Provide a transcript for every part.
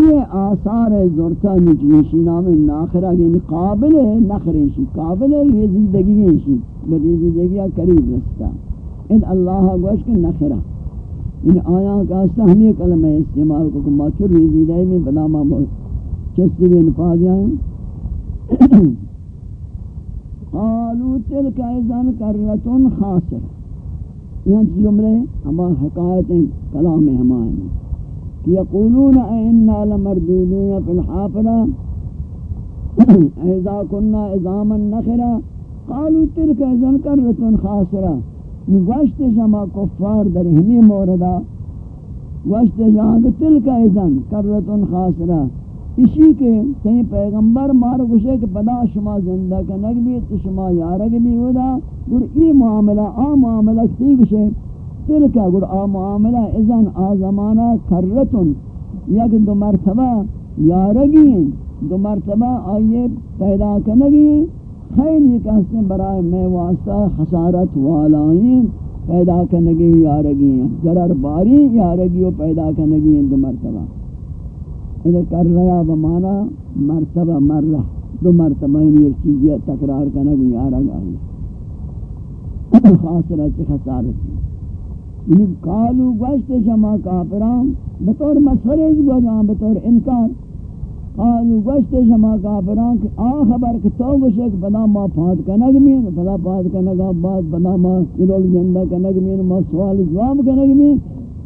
یہ آثار زورتا نجیشی نام ناخرہ یعنی قابل ہے نخریشی قابل ہے ریزیدگی شی قریب رستا. ان اللہ گوش کے نخرہ ان آیاں کا استا ہم یہ کلمہ استعمال کو کہ ماچر ریزیدگی میں بنا ما چستی بھی انفاظ ہیں قالوا تلك اذن کرتن خاسر. یعنی یہ جملے ہما حکایت کلام ہمائیں یقولون اینا لمردودون فی الحافرہ اذا كنا عظاما نخرا قالوا تلك اذن کرتن خاسرہ گوشت جمع کفار در ہمی موردہ. گوشت جمع تلك اذن کرتن خاسرہ اسی کے تین پیغمبر مار گوشے کہ پدا شما زندہ کنگ بھی، تو شما یارگ بھی ہودا. گر ای معاملہ، آ معاملہ کتی گوشے تلکا گر آ معاملہ ازن آ زمانہ کرتن یک دو مرتبہ یارگی دو مرتبہ آئیے پیدا کنگی. خیلی کہتے برائے میں واسطہ خسارت والائیں پیدا کنگی یارگی ہیں ضرر باری یارگی و پیدا کنگی ہیں دو مرتبہ ادھر کر رہا بمانا مرتبہ مرہ دو مرتبہ ہی ایک چیز یہ تکرار کرنا بھی آرہ گا چی خسارت یعنی کالو گوشت شما کافران، بطور مسخرش گو جان بطور انکار. کالو گوشت شما کافران کہ آ خبر کہ تو گوشے کہ بدا ما پھاد کنگ مین بدا پھاد کنگ آباد بدا ما چلول جندہ کنگ مین، ما سوال جواب کنگ مین.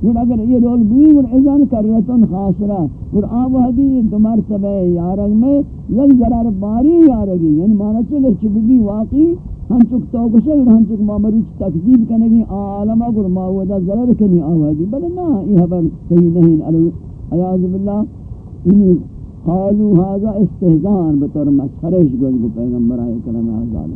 اور اگر یہ رول بھی اور اذن کرتن خاصرہ اور آب حدی دو مرتبہ یارگ میں، یک ضرر باری یارگی. یعنی مانا چلے چب بھی واقعی ہم چک تو کشے اور ہم چک مامروچ تکذیب کنگی عالم اگر ماودا ضرر کنی آب حدی بلے نا یہ خبر صحیح نہیں. عیاذ باللہ انہی قالو هذا استهزان بطور مسخرش گوش گو پیغمبر آئے کرم آزاد.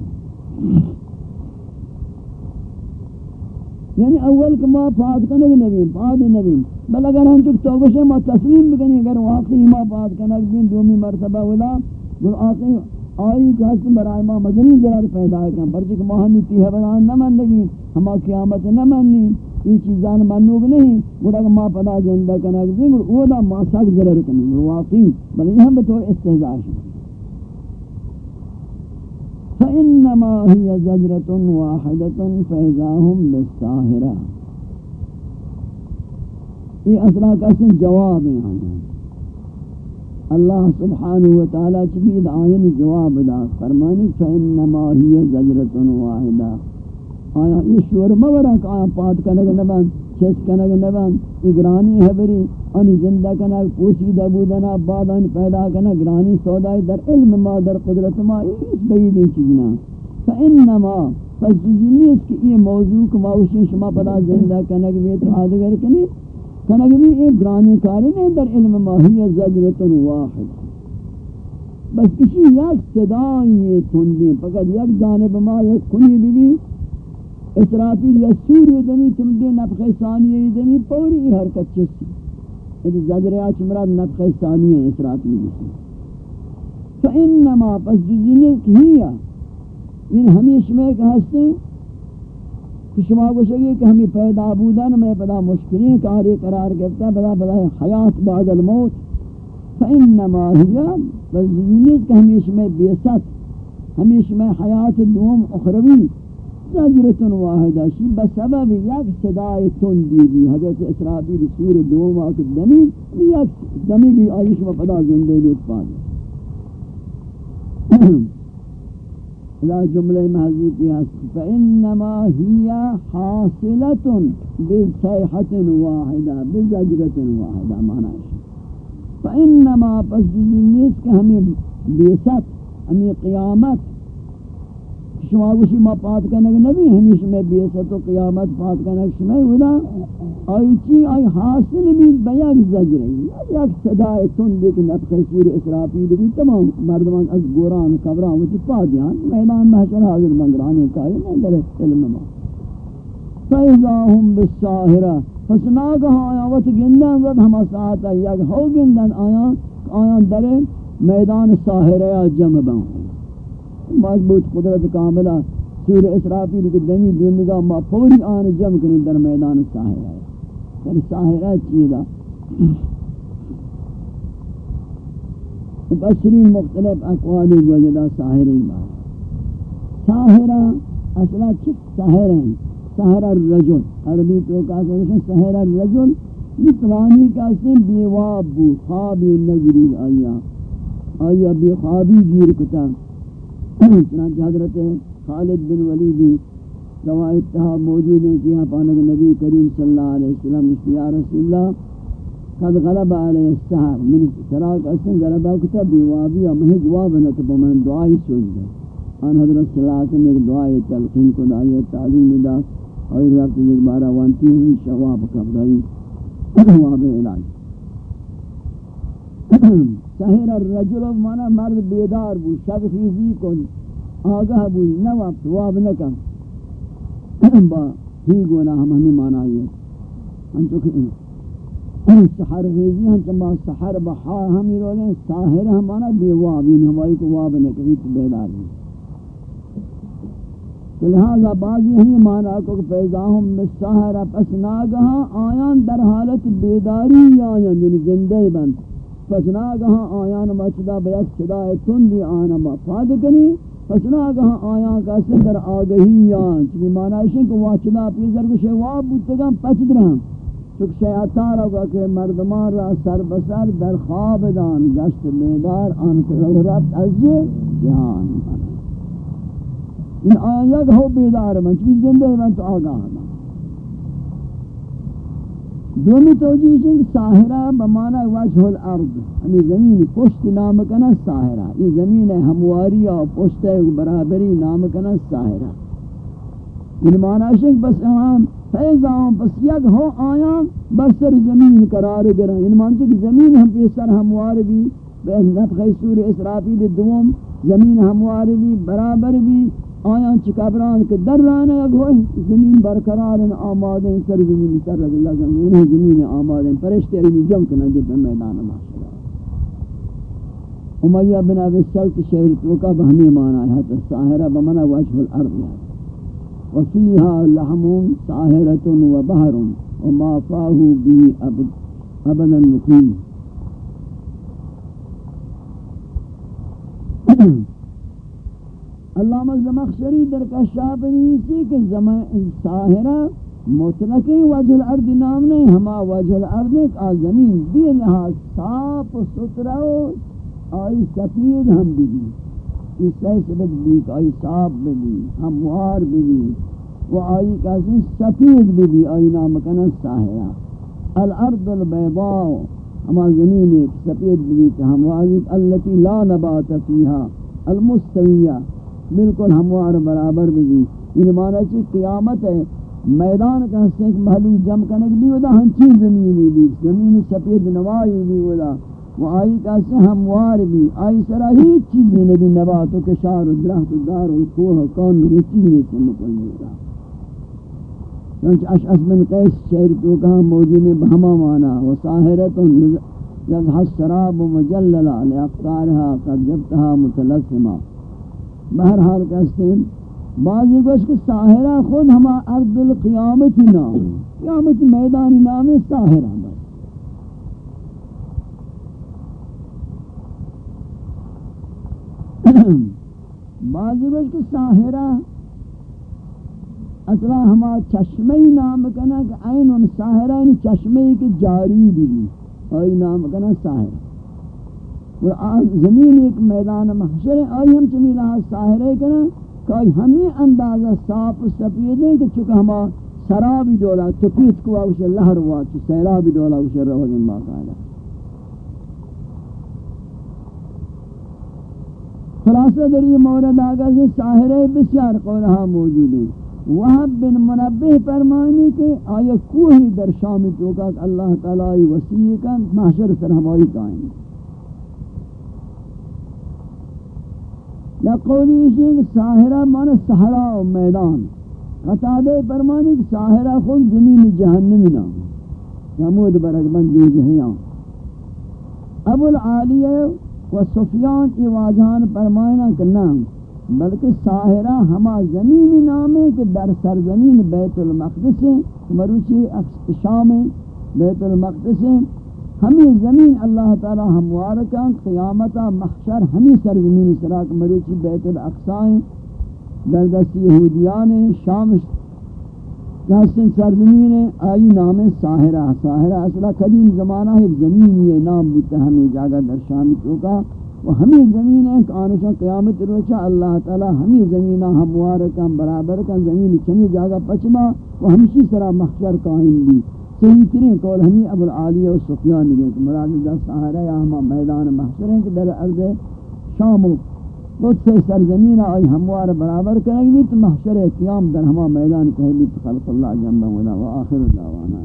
یعنی اول کہ ما پاد کنگ نبی پاد نبی بل اگر ہم چک توبش ما تسلیم بکنی، اگر واقعی ما پاد کنگ بین دومی مرتبہ ولا گر آقی آئی کہ حسن برای ما مدنی ضرر پیدا کن پرچہ کہ ما ہمی تیہ بران نمندگی ہما قیامت نمندی یہ چیزان منوگ نہیں۔ گر اگر ما پدا زندہ کنگ بین گر او دا ما سک ضرر کنی واقعی بل یہ ہم بطور استحضاش ہیں۔ فإنما هي زجرة واحدة فإذا هم بالساهرة۔ یہ اصلا کسن جواب ہیں اللہ سبحانہ وتعالی چبید آئین جواب دا، فرمانی فإنما هي زجرة واحدة۔ آیا یہ شور مورک آیا، پات کنگ نبن، چس کنگ نبن، اگرانی حبری ان زندہ کنا پوشیدہ بودنا بعد ان پیدا کنا گرانی سودائی در علم ما، در قدرت ما اس بیدی چیزنا۔ فإنما، پس جزینی اس کی یہ موضوع کما شما پدا زندہ کنا کہ تو آدگر کنی کنا کہ یہ گرانی کاری نہیں، در علم ما ہی زجرت واحد۔ بس کسی یک صدای تندی فقط یک جانب ما، یک کنی بھی بھی۔ اسرافیل یا سوری دمی تم نفخ ثانیہ دمی، پوری حرکت چسی۔ یہ زجریات مراد نفخ ثانی ہے، اسرافیل جسی فإنما پس جزینے کی ہی ان ہمیش میں کہ ہستے کہ شما کو شگئے کہ ہمیں پیدا بودن میں پدا مشکلیں کاری قرار کرتا پدا پدا حیات بعد الموت. فإنما ہی پس جزینے کہ ہمیش میں بیست ہمیش میں حیات دوم اخروی. زجرتن واحدہ شی بسبب یک صدای تندی بھی حضرت اسرافیل سور دوم آکت دمی یک دمی کی آئیش و پدا زندے بیت پانے اذا جملہ محضور کی فإنما هي حاصلة بصيحة واحدة بزجرة واحدة معنی فإنما پس جنیس کہ ہمیں بیست ہمیں قیامت شما گوشی ما پات کنگ نبی ہمیش میں بیست و قیامت پات کنگ شما ودا آئی چی آئی حاصل بھی بیاک زجرہی یک صدای تن دیکھ نفخ سور اسرافیل بھی تمام مردمان از گوران کبران وچی پا دیان میدان محشر حاضر منگرانے کاری نہیں در علم ما۔ فَإِذَا هُمْ بِالسَّاهِرَةِ، پس ناگہاں آیا وقت گندن زد ہما ساعتا یک ہو گندن آیا آیا در میدان ساہرہ جمع بہن مضبوط قدرت کاملہ سور اسرافیل کی دمی دنگا ما پوری آن جمع کریں در میدان ساہرہ یعنی ساہرہ چیزا مبصرین مختلف اقوالی وجدہ ساہر ایمان ساہرہ اصلا چھ ساہر ہیں ساہر الرجل. عربی تو کہا کہ ساہر الرجل نتوانی کا سن بیواب بو خوابی نگری آیا. آیا بی خوابی گیر کتا. چنانچہ حضرت خالد بن ولیدی روایت تہا موجود ہیں کہ یہاں پانک نبی کریم صلی اللہ علیہ وسلم یا رسول اللہ، قد غلب علی السحر۔ من سراغ اسن غلبہ کتا بیوابی و مہی جواب نکبہ من دعائی سوچ دے آن حضرت صلی اللہ علیہ وسلم ایک دعائی تلقین کو دعائی تعلیم دا۔ اور رب ایک بارہ وانتی ہوئی شواب کب کبرائی واب علاج۔ سہر الرجل مانا مرد بیدار بو شب خیزی کن. آگاہ بو نہ وقت واب نکم با ہی گونا ہم ہمیں مانا یہ ہم کہ سحر غیزی ہم چما سحر بحا ہمی رولیں ساہر ہمانا بے وابین ہمائی کو واب نکوی تو بیدار ہیں لہذا بعضی ہمیں مانا کو کہ پیزاہم مساہر پس ناگہاں آیان در حالت بیداری آیان یعنی زندہ بند. پس ناگہاں آیان مچدا بیک صدا تندی آنا مفاد کنی پس ناگہاں آیان کا سندر آگہی آن چلی مانا ہے کہ واچدا پیزر کو شواب بودتگاں پچ درہاں۔ چک شیعتار ہوگا کہ مردمان را سر بسر در خواب دان، گشت میدار، آن کرو رب از جہان۔ ان آیت ہو بیدار من چکی زندہ من تو آگاہ دومی توجیہ ہے کہ ساہرہ بمانا وجہ الارض. ہمیں زمین پشت نام کنا ساہرہ یہ زمین ہمواری اور پشت برابری نام کنا ساہرہ ان یعنی معنی ہے بس ہم فیضاں پس یک ہو آیا بسر زمین قرار گرہ گرا ان یعنی مانتے کہ زمین ہم پیسر ہموار بھی، بے نفخ سور اسرافیل دوم، زمین ہموار بھی، برابر بھی آیا چکابران کے در رانا یک زمین برقرار آماد ہیں سر زمین سر رضی اللہ زمین زمین آماد ہیں پرشتے رہی جم کنا جب میدان معاشرہ امیہ بن ابی سلط شہر توکا بہمی مانا ہے تو ساہرہ بمنا وجہ الارض ہے وفيها لحم ساهرة وبهر وما فاه به أبد أبدا مقيم علامہ زمخشری در کشاف نیسی کہ زمان ساہرہ مطلقی وجہ الارض نام نہیں، ہما وجہ الارض ایک آزمین بھی نہا صاف و سترہ و آئی سفید ہم بھی بھی اس سبت بھی کہ آئی صاف بھی بھی ہموار بھی بھی و آئی کسی سفید بھی بھی آئی نام کنا ساہرہ۔ الارض البیضاء، ہما زمین ایک سفید بھی بھی ہمواری اللتی لا نبات فیہا، المستویہ۔ بالکل ہموار برابر بھی یہ معنی چی قیامت ہے۔ میدان کا حصہ ایک محلو جم کنک بھی ودا ہنچی زمینی بھی زمین سفید نوائی بھی ودا وہ آئی کیسے ہموار بھی۔ آئی سرا ہی چیزیں نبی نبات و کشار و درخت و دار و کوہ و کون بھی چیزیں سے مکلنے رہا چونچہ اشعث بن قیس شہر تو کہاں موجود ہے؟ بہما مانا۔ و ساہرت یضح السراب مجللا لأقطارها قد جبتها متلسما بہرحال کہتے ہیں بعضی گوش کہ ساہرہ خود ہما ارض القیامت نام قیامت میدان نام ساہرہ بعضی گوش کہ ساہرہ اصلا ہما چشمے نام کنا کہ این ان ساہرہ ان یعنی چشمے کی جاری بھی آئی نام کنا ساہرہ اور زمین ایک میدان محشر ہے آئی ہم چمی لہا ساہرہ کنا کہ ہمیں اندازہ صاف و سفید ہیں کہ چکہ ہما سرابی دولا، تپیت کوا اسے لہر ہوا، چو سیرابی دولا اسے روگن باقاعدہ۔ خلاصہ در یہ مورد آگا سے ساہرہ بسیار قولہا موجود ہیں۔ وحب بن منبہ فرمانی کہ آیا کوہی در شام توکا، اللہ تعالی وسیع کا محشر سر ہماری قائم۔ یا قولی اسی کہ ساہرہ مانا سہرہ و میدان. قطادہ فرمانی کہ ساہرہ خود زمین جہنمی نام. حمود برکبند دی جہیاں ابو العالیہ و سفیان کی واجہان فرمائنا کہ نہ، بلکہ ساہرہ ہما زمین نام ہے کہ در سرزمین بیت المقدس ہے، مروچی شام بیت المقدس ہے ہمیں زمین اللہ تعالی ہموارکان قیامتا محشر ہمیں سرزمین سراک مروچی بیت الاقصائیں در دست یہودیان شام کہستن سرزمین آئی نام ساہرہ ساہرہ اصلا قدیم زمانہ ایک زمین یہ نام بودتا ہمیں جاگہ در شامی چوکا. و ہمیں زمین ہے کہ آنشان قیامت روچا اللہ تعالی ہمیں زمینہ ہموارکان برابر کن، زمین چمی جاگہ پچما و ہمشی سرا محشر قائم بھی. صحیح ترین قول ہمیں ابو العالیہ و سفیان دیگے کہ مراد دا سہارہ یا ہما میدان محشر ہیں کہ در ارض شام و سے سرزمین آئی ہموار برابر کریں گی تو محشر قیام در ہما میدان کہیں بھی خلق اللہ جنبہ ولا و آخر دعوانا۔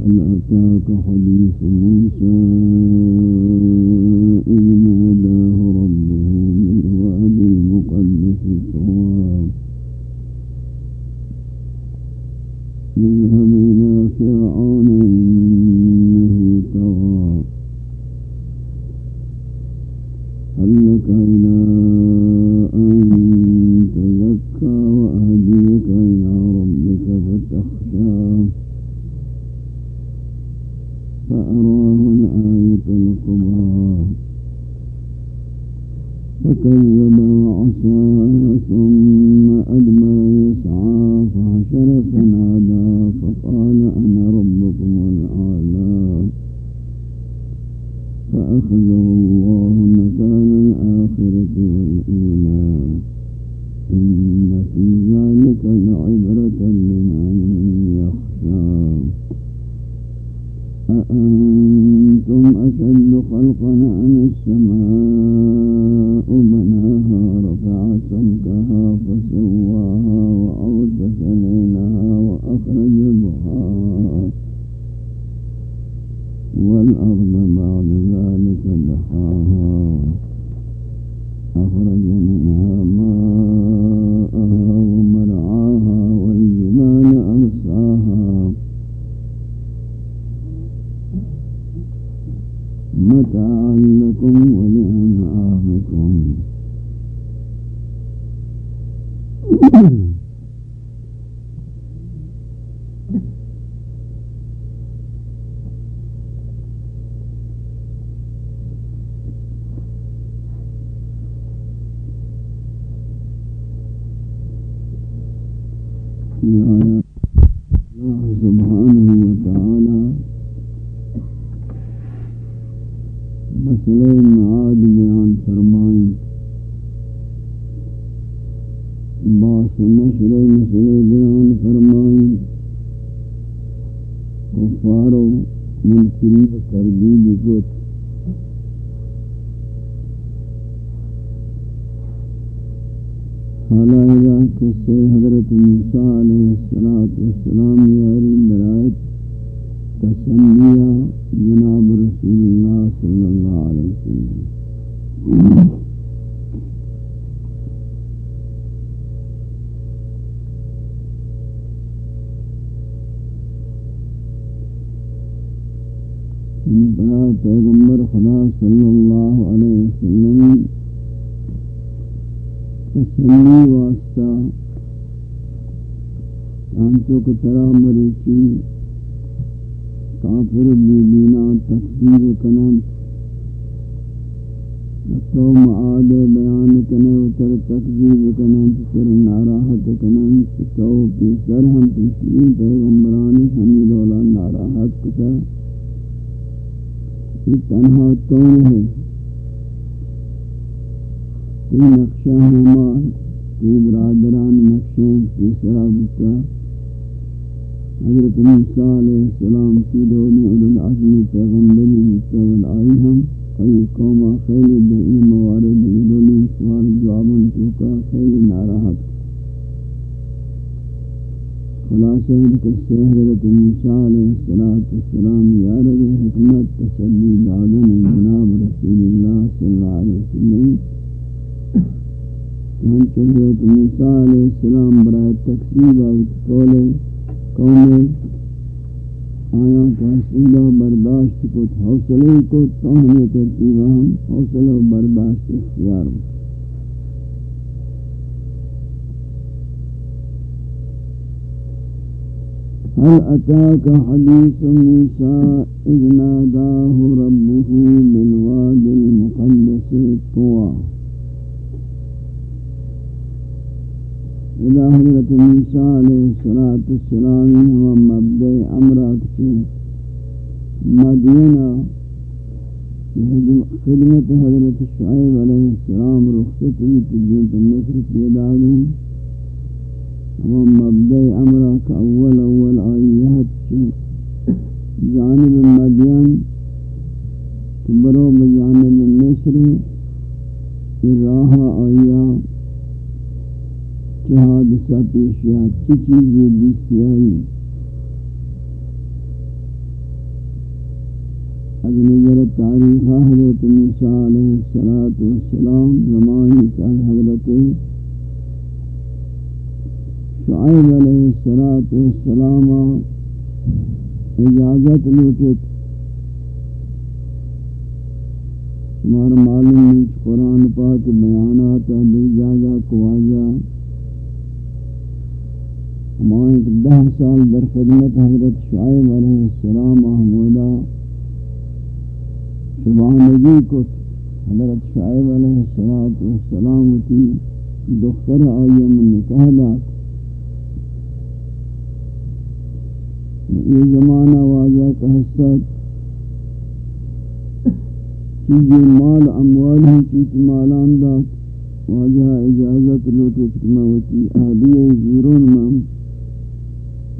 هل أتاك حديث موسى إذ ناداه اذهب إلى فرعون إنه علیہ پیغمبر خدا صلی اللہ علیہ وسلم تسلی واسطہ چانچوں کو طرح مروچی کافر بینا تکبیر کنن تو معاد بیان کنے اتر تکذیب کنن سر ناراحت کنن تو پیسر ہم پیشین پیغمبرانی ہمی دولا ناراحت کتا یہ تنہا کون ہے۔ یہ نقشہ ہما یہ برادران نقشیں پیسرہ بتا حضرت موسیٰ علیہ السلام کی دونی عدد العظم پیغمبری مستول آئی ہم۔ کئی قومہ خیلی دئی موارد دونی سوال جوابن چوکا خیلی ناراحت. خلاصہ ہے کہ حضرت موسیٰ علیہ السلام یارگ حکمت تسلی دادن جناب رسول اللہ صلی اللہ علیہ وسلم. حضرت موسیٰ علیہ السلام برای تقسیب آوت قولے قوم آیا کاشیدہ برداشت کو حوصلے کو تاہنے ترتیبہ ہم حوصلہ برداشت اختیار بکر هل أتاك حديث موسى إذ ناداه ربه بالواد المقدس طوى إلى حضرت موسیٰ علیہ السلام و مبدع امرات کے مدینہ خدمت حضرت شعیب علیہ السلام رخصت ہوئی تجین پر مصر پیدا گئیں ہوا مبدع امرات أول اول آئیہت کے جانب مدین. برو بجانب مصر راہ آئیہ چہ حادثہ پیشیات چی چیزیں دیسی آئی از نظر تاریخ حضرت موسیٰ علیہ السلام زمانی کا حضرت شعیب علیہ السلام اجازت لوٹت. ہمارا معلوم ہے قرآن پاک بیانات دی جاگا کواجہ دہ سال در خدمت حضرت شعیب علیہ السلام محمودہ شبانگی کو حضرت شعیب علیہ السلام کی دختر آئی من نکاح دا یہ زمانہ واجہ کا حصہ چیزی مال اموال ہی چیز مالان دا واجہ اجازت لوٹت کموتی اہلیہ زیرون میں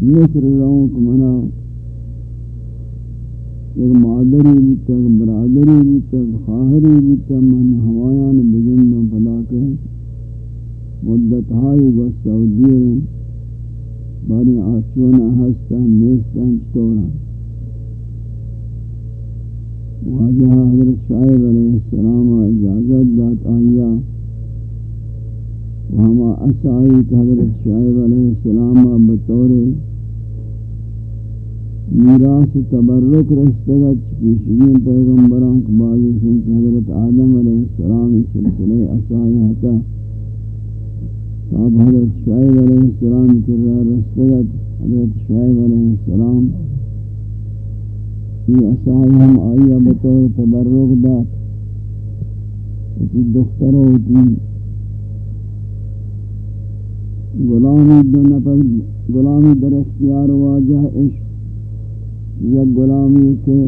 مصر رہوں کمنا ایک مادری بیتا ایک برادری بیتا ایک خواہری بیتا من ہوایان بگن میں پلا کے مدت ہائی و سعودی باری آچون ہستا نیستا چطورا واجہ حضرت شاہب علیہ السلام اجازت دات آئیا وہاں اسائی کہ حضرت شاہب علیہ السلام بطور میراث تبرک رستگت پیشگین پیغمبران کے بعضی سنت حضرت آدم علیہ السلام سلسلے اسائی حتا صاحب حضرت شعیب علیہ السلام کے رہ رستگت حضرت شعیب علیہ السلام یہ اسائی ہم آئیہ بطور تبرک دات اسی دختر ہوتی غلامی دو نفر غلامی در اختیار واجہ عشق یا غلامی کے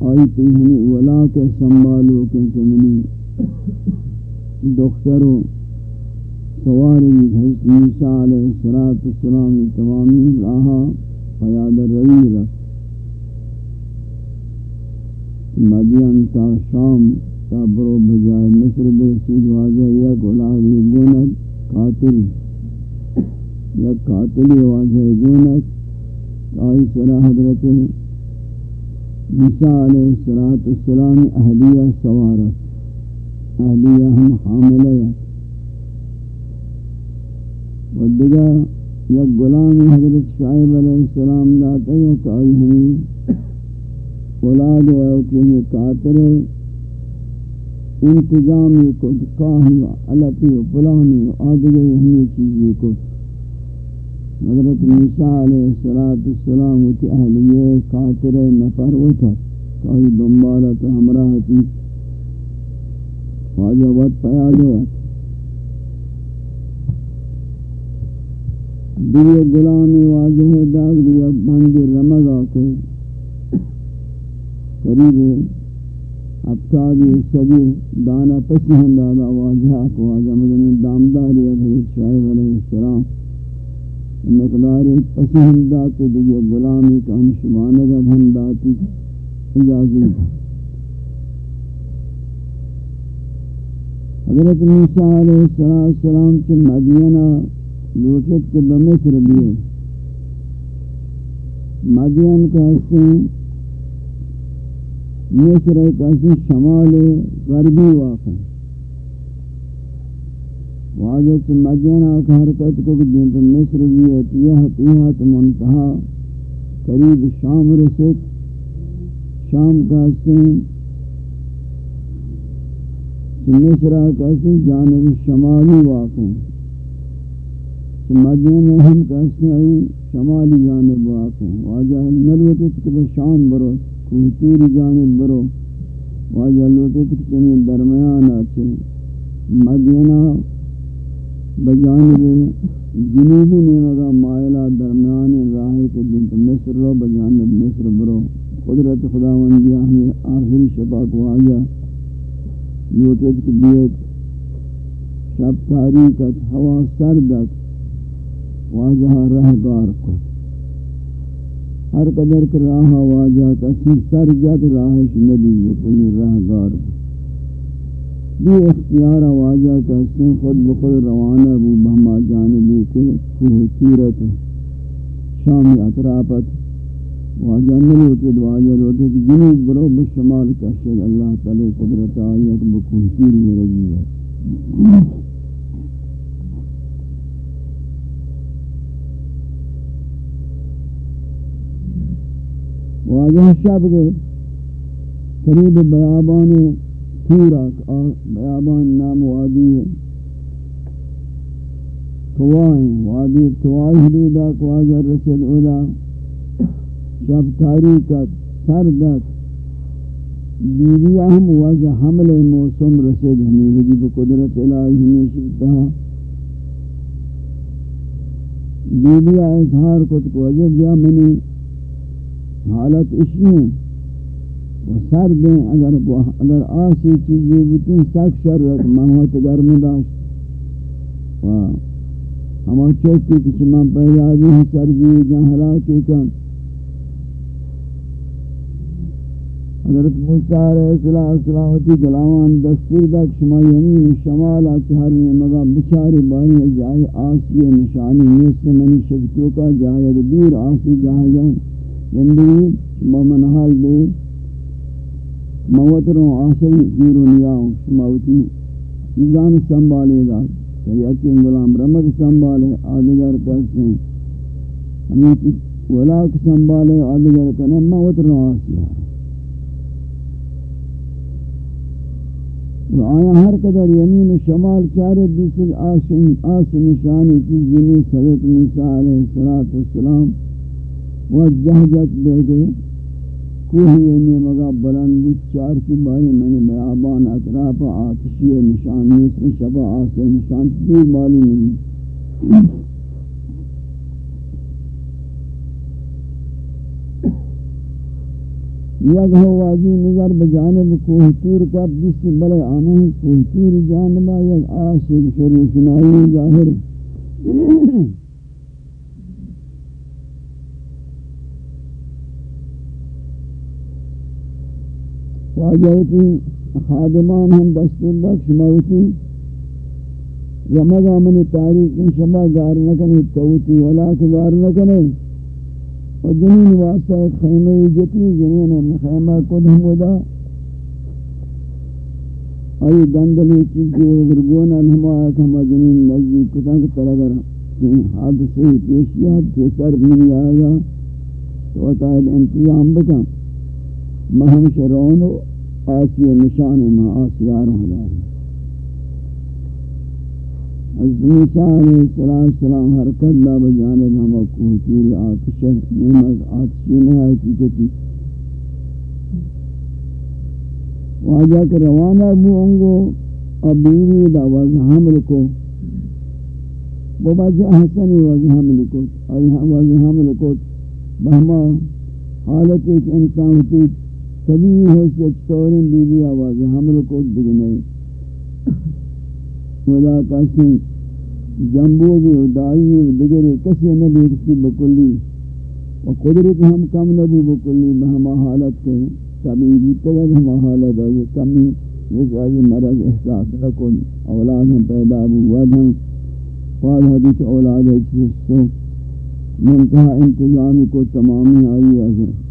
آئی تی ہمیں ولا کے سنبھالو کے کمنی دخترو سواری حضرت موسیٰ علیہ السلام تمامی راہا پیاد روی رکھ مدین تا شام تا برو بجائے مصر بے سید واجہ یا گلابی گونت قاتل، یا قاتلی واجہ گونت، آئی سرا حضرت عیسیٰ علیہ السلام اہلیہ سوارت اہلیہ ہم حاملیہ و دیگر یک غلام حضرت شعیب علیہ السلام لاتا ہے کہ آئی ہمیں اولاد ہے او کہ ہمیں قاتل انتظامی کو کاہی و علپی و پلانی و آدھگئی ہمیں چیزی کو حضرت موسیٰ علیہ السلام وتی اہلیہ قاتر نفر وتا کوئی دنبالت ہمراہ تھی واجہ وقت پیا گیا۔ دیئے غلامی واجہ داغ دیا بند رمگا کے قریب ابتاری سبی دانا پسی ہندادا واجہ واجہ پسند تو دیگه غلامی کا ہم شمانگا ہم داتی اجازی تھا حضرت موسیٰ علیہ السلام کے مدینہ لوٹت کے بمصر دیئے مدین کا حسن مصر کا حسن شمال غربی واقع ہے۔ واجہ چھ مدینہ کا حرکت کو جن پر مصر بھی ہے تیہ تیہت منتہا قریب شام رسک شام کا سن مصر کا سن جانب شمالی واقع مدینہ ہم کہتے ہیں شمالی جانب واقع واجہ نلوٹت کہ شام برو، کوہتوری جانب برو۔ واجہ لوٹت کہ درمیان آتے مدینہ بجانب جنوبی نیمگا مائلہ درمیان راہی کے دن تو مصر رو بجانب مصر برو۔ قدرت خدا مندیہ ہمیں آخری شفا کو آجا لوٹت کہ بیت شب تاریکت ہوا سردت واجہ رہگار کو ہر قدر کر راہ واجہ کسی سر جد راہش نبی بکلی رہگار کو بھی اختیار واجہ کسی خود بخود روانہ بو بہما جانبی کے کوہ سیرت شامی اطرافت واجہ نہیں نلوٹد واجہ لوٹد جنوب برو بشمال کشد اللہ تعالی قدرت آئیت بکوہ سیر میں رجی ہے۔ واجہ شب کے قریب بیابان تورک بیابان نام وادی توائیں وادی توائی حدودہ کو واجہ رسد اولا۔ شب تاریکت، سردت۔ بیوی اہم واجہ حمل موسم رسد ہمیں حجب قدرت الہی ہمیں شکتا۔ بیوی اظہار کت کو عجب یا منی۔ حالت اسی ہیں سر دیں، اگر اگر آسی چیزیں بتیں سک شر رکھ مہوت گرم داشت و ہما چوکی کچھ من پہلا بھی ہیں سر بھی جہاں حلاکی کن. حضرت موسیٰ علیہ السلام السلامتی گلاوان دستور دک شما یمین شمال آچہر نے مگا بچاری بائی جائے آسی نشانی نیست، منی شکتوں کا جائے دور آسی جہاں جہاں زندگی یعنی مومن حال دے موت رو آسل گیرو نیاؤں موتی چیزان سنبھالے دا. یعنی یقین غلام رمک سنبھالے آدھگر کرتے ہیں. ہمیں ولاک سنبھالے آدھگر کرنے موت رو آسی آیا ہر قدر یمین و شمال چارے دیسے آس نشانی چیزی صدت موسیٰ علیہ السلام وجہجت بے گئے. کوہی میں مگا بلند بود چار کی باری میں بیابان اطراف آتشی نشان نیسن شبا آسے نشان دور معلوم نہیں یک ہو واجی نظر بجانب کوہ تور کا جس بلے آنے ہیں کوہ تور جانبا یک آسے شروع شنائی ظاہر۔ واجہتی خادمان ہم دستور بخش موتی رمضا منی تاریخ ان شما گار نکنی، توتی ولاک گار نکنی. و جنین واسطہ ایک خیمہ جتی، جنین خیمہ کد حمودا آئی گندلی چیزی ورگونا ہما آکا ہما جنین نزدیک کتا کہ ترگر حادثے پیشیات کے سر بھی آگا تو اتائد انتظام بکا مہم شرون و آسی نشان ما آسیار ہداری حضرت موسیٰ علیہ السلام حرکت لا بجانب ہما کوہتوری آتش ہے۔ نعمت آتشی نہ حقیقتی۔ واجہ کے روانہ بونگو ابیری دا وضع حمل کو وہ بجہ جی حسنی وضع حمل کو ایہاں وضع حمل کو بہما حالت ایک انسان ہوتی۔ کبھی حیثیت طوریں بی بی آواز حمل کو دگنے ودا کسی جنبو بھی دائی بھی دگرے کسی نبی کسی بکلی۔ و قدرت ہم کم نبی بکلی بہما حالت کے طبیبی تگر ہما حالت ہے کمی، یہ چاہیے مرض احساس رکن اولاد ہم پیدا ابو ود ہم قال حدیث اولاد ہے جس تو منتہا انتظامی کو تمامی آئی ہے۔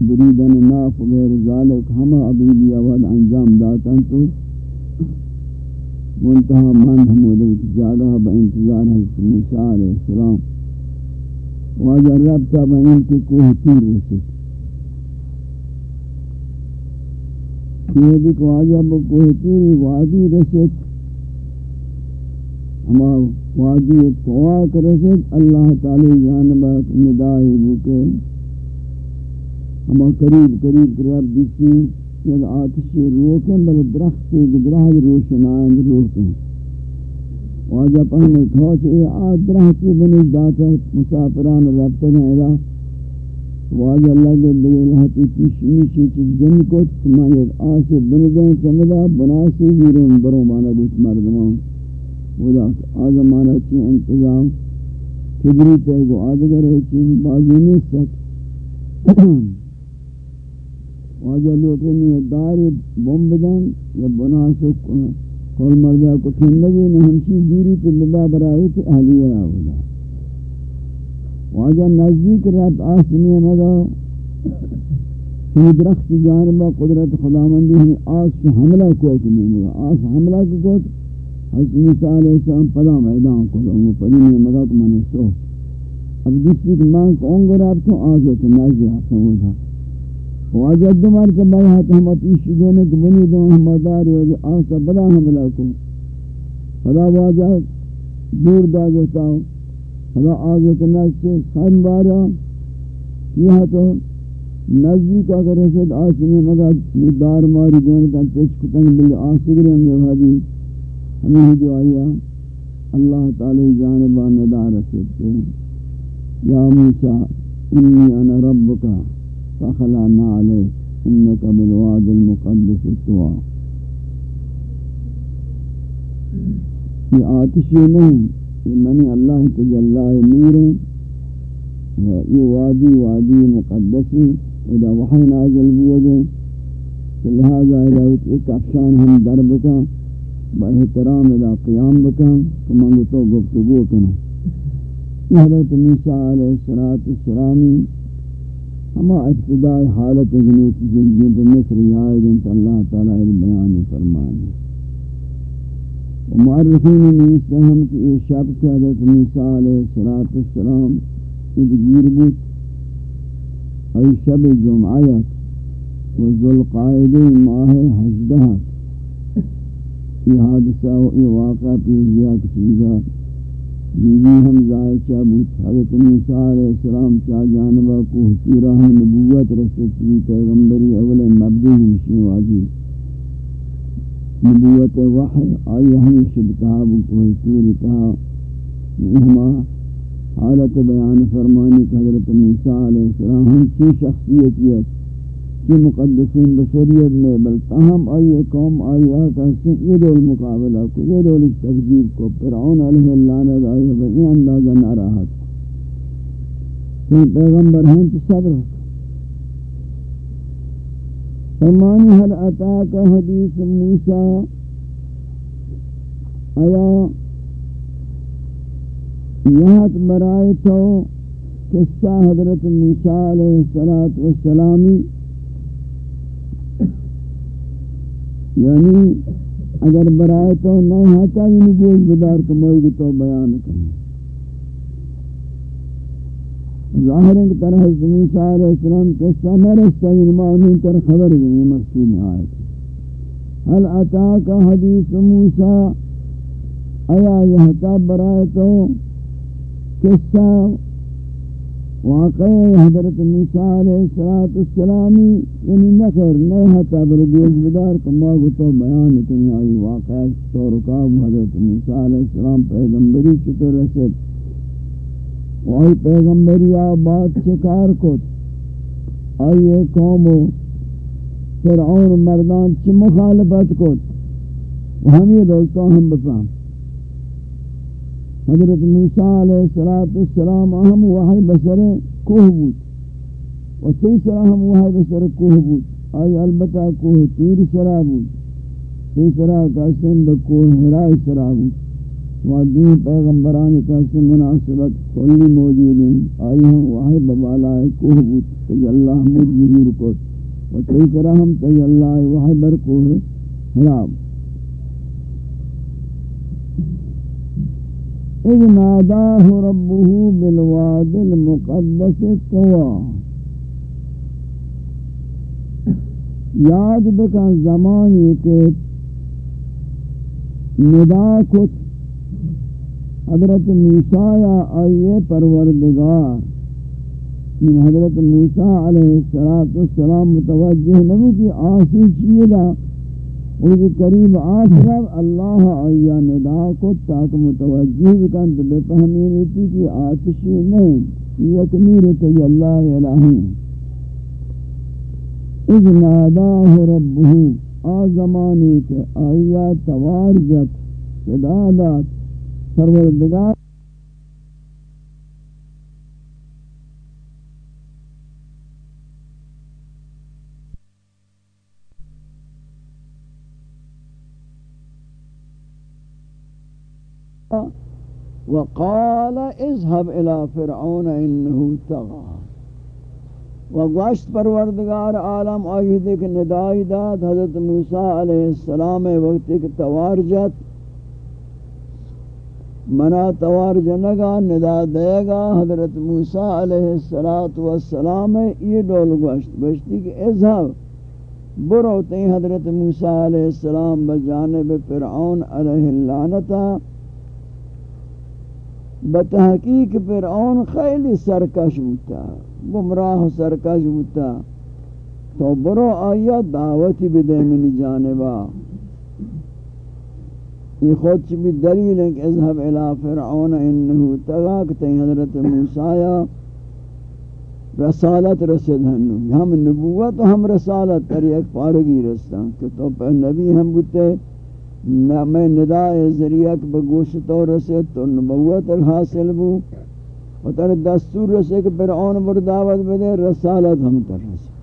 بریدن ناف غیر ذالک ہما ابھی بھی آواد انجام داتن تو. منتہا مند حمودت جاگہ با انتظار حضرت موسیٰ علیہ السلام. واجہ رب تا با ان کے کوہ تیر رسک یہ بھی واجہ با کوہ تیر وادی رسک ہما وادی تواک رسد اللہ تعالی جانبا ندائی بکے ہما قریب قریب قریب دیسی یک آتشی روکیں بل درختی گدرہ روشنائیں روکیں واجہ پہنے کھوچ اے آت درختی بنی داتا مسافران ربطہ گئے دا واجہ اللہ کے دگے لہتی پیشمیشی چی جن کو تمہیں ایک آسی بندیں چمدہ بناسی بیرون برو مانا گوش مردمان. ودا آزمانہ چی انتظام؟ کبری تے گو آدگر ہے چی بازی نہیں سک واجہ لوٹے نہیں داری بوم بدن یا بناسو کول مردہ کو کھندگی نہ ہمشی دوری تے لبا برائی تے اہلیہ آودا واجہ نزدیک رہت آسنی مگا۔ درخت جانبہ قدرت خدا مندی ہمیں آس حملہ کوئی نہیں مگا۔ آس حملہ کو حضرت موسیٰ علیہ السلام پدا میدان کو لوگوں پدی میں مگا تو میں نے سو اب جس چیز مانگ کون گو راب تو آزو تو نازی آتا ہوں تھا واجہ دو مرتبہ یہاں تو ہم اپیش گونے کے بنی دو ہم داری ہو جائے آسا بدا حملہ کو پدا واجہ دور دا جاتا ہوں پدا آزو تو نازی خیم بارا یہاں تو نزدیک اگر رسید آسنی مگا دار ماری گونے کا تیچ کتنگ بلی آسگری ہم یہ حدیث ہمیں جو آیا. اللہ تعالی جانبا ندا رسیتے یا موسیٰ، انی انا ربکا. فخلعنا علیک انکا بالواد المقدس اتوا یہ آتشی نہیں یہ منی اللہ تجلہ نور. و یہ وادی وادی مقدسی ادا وحی نازل بوگے. لہذا ایک افشان ہم درب کا با احترام ادا قیام بکن تو منگو تو گفتگو کنو. حضرت موسیٰ علیہ السلامی ہما ابتدائی حالت جنوت جن پر مصر آئے گئے تو اللہ تعالیٰ بیان فرمائے۔ معرفین نیستے ہم کہ یہ شب کے حضرت موسیٰ علیہ السلام ادگیر بود۔ ای شب جمعیت و ذوالقائدی ماہ حجدہ یہ حادثہ و یہ واقعہ پیش گیا کسی بیوی ہم زائچہ بود حضرت موسیٰ علیہ السلام چاہ جانبہ کو حسورہ ہم نبوت رسط بھی پیغمبری اول مبدی ہمشی واضی نبوت وحی آئی ہم شبتاب کو حسوری تہا ہما حالت بیان فرمانی کہ حضرت موسیٰ علیہ السلام ہم کی شخصیت یہ کی مقدسین بشریت میں بل تاہم آئی قوم آئی آتا ہے یہ دول مقابلہ کو یہ دول تقجیب کو. فرعون علیہ اللعنت آئی ہے یہ اندازہ نہ رہا کہ پیغمبر ہیں تو صبر فرمانی حل اتاک حدیث موسیٰ؟ آیا یہاں برائے تو قصہ حضرت موسیٰ علیہ السلامی یعنی اگر برائے تو نہیں ہاتا یعنی گوش بدار کو موئی تو بیان کریں۔ ظاہر ہے کہ طرح موسیٰ علیہ السلام قصہ نہ رستا یعنی معلوم تر خبر بھی مقصود میں آئے۔ تھے حل اتاک حدیث موسیٰ؟ آیا یہتا برائے تو قصہ واقع حضرت موسیٰ علیہ السلامی یعنی نخیر نہیں حتا بلگوز بدار کما گتو بیان کنی آئی واقع تو رکاب حضرت موسیٰ علیہ السلام پیغمبری چطور رسید؟ وہی پیغمبری آباد چکار کت آئی قوم فرعون مردان چی مخالفت کت و ہمیں دوستوں ہم بفہم حضرت موسیٰ علیہ السلام اہم وحی بسر کوہ بود. و تیسرا ہم وحی بسر کوہ بود. آئی البتہ کوہ تیر سرا بود. تیسرا قسم بکوہ ہرائی سرا بود. و دین پیغمبرانی قسم مناسبت کلی موجود ہیں. آئی ہم وحی ببالائے کوہ بود. تجلہ مجھ ظہور کت و تیسرا ہم تجلہ وحی بر کوہ ہراب اذ ناداه ربه بالواد المقدس طوا یاد بکن زمانی کہ ندا کت حضرت موسیٰ یا آئیے پروردگار. من حضرت موسیٰ علیہ السلام متوجہ نبو کی آسی چیدہ وہی قریب آسرب اللہ آئیہ ندا کو تاک متوجہ بکن تو بے پہمی نیتی کی آتشی نہیں، یک نور تجلہ الہی۔ اذ ناداہ ربہو آزمانی کے آئیہ توار جت صدادات پروردگار وقال اذهب الى فرعون انه طغى وگوشت پروردگار عالم آئی دیکھ ندائی داد حضرت موسیٰ علیہ السلام وقت ایک توار جت، منا توار جنگا، ندا دے گا حضرت موسیٰ علیہ السلام یہ ڈول گوشت گوشتی کہ اذہب برو تین حضرت موسیٰ علیہ السلام بجانب فرعون علیہ اللعنتا بتحقیق فرعون خیلی سرکش ہوتا گمراہ سرکش ہوتا تو برو آیا دعوتی بدے منی جانبا. یہ خود چی بھی دلیل ہے کہ اذهب الى فرعون انہو تغاکتے حضرت موسیٰ رسالت رسد ہنو ہم نبوت ہم رسالت تر ایک پارگی رستا کہ تو پہ نبی ہم بوتے گتے میں نداء ذریعہ کہ بگوش تو رسد تو نبوت حاصل بو و تر دستور رسے کہ فرعون بردعوت بدے، رسالت ہم تر رسد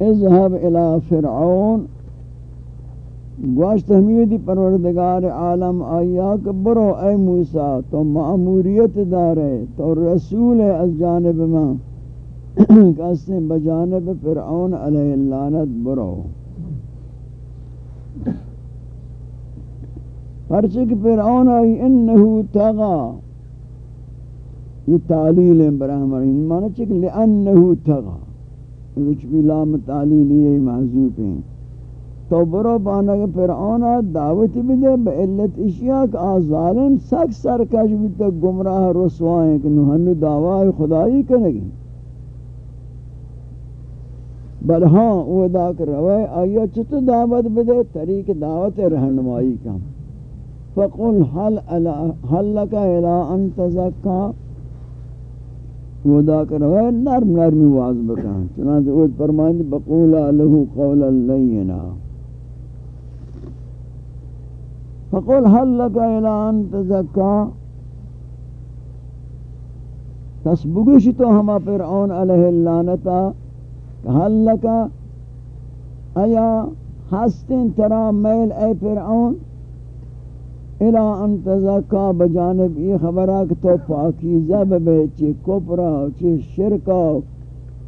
اذهب الى فرعون، گوشت ہمیدی پروردگار عالم، آیا کہ برو اے موسیٰ، تو معموریت دارے، تو رسول از جانب ماں کسی بجانب فرعون علیہ اللعنت برو۔ پرچک فرعون آئی انہو تغا. یہ تعلیل ہے براہمرین یعنی مانا چک لئنہو تغا. یہ بھی لام تعلیلی ہے محضوب ہیں. تو برو بانگ فرعون دعوت بدے بے علت اشیاء کا ظالم سک سرکش بیتا گمراہ رسوائیں کہ نوہن دعوی خدایی کنگی بل ہاں وہ دا کر روائے آیا چھتو دعوت بدے؟ طریق دعوت رہنمائی کم فقل حل لکا الہ انت زکا وہ دا کر روائے نرم نرمی واضح بکن. چنانچہ وہ فرمائند بقولا لہو قولا لینا. فقل هل لك الى ان تزكى؟ تسبگش تو ہما فرعون علیہ اللعنتا هل لك؟ ایا ہستن ترا میل، اے فرعون؟ الى ان تزکا بجانب یہ خبرہ کہ تو پاکیزہ بے، چی کپرہ چی شرکہ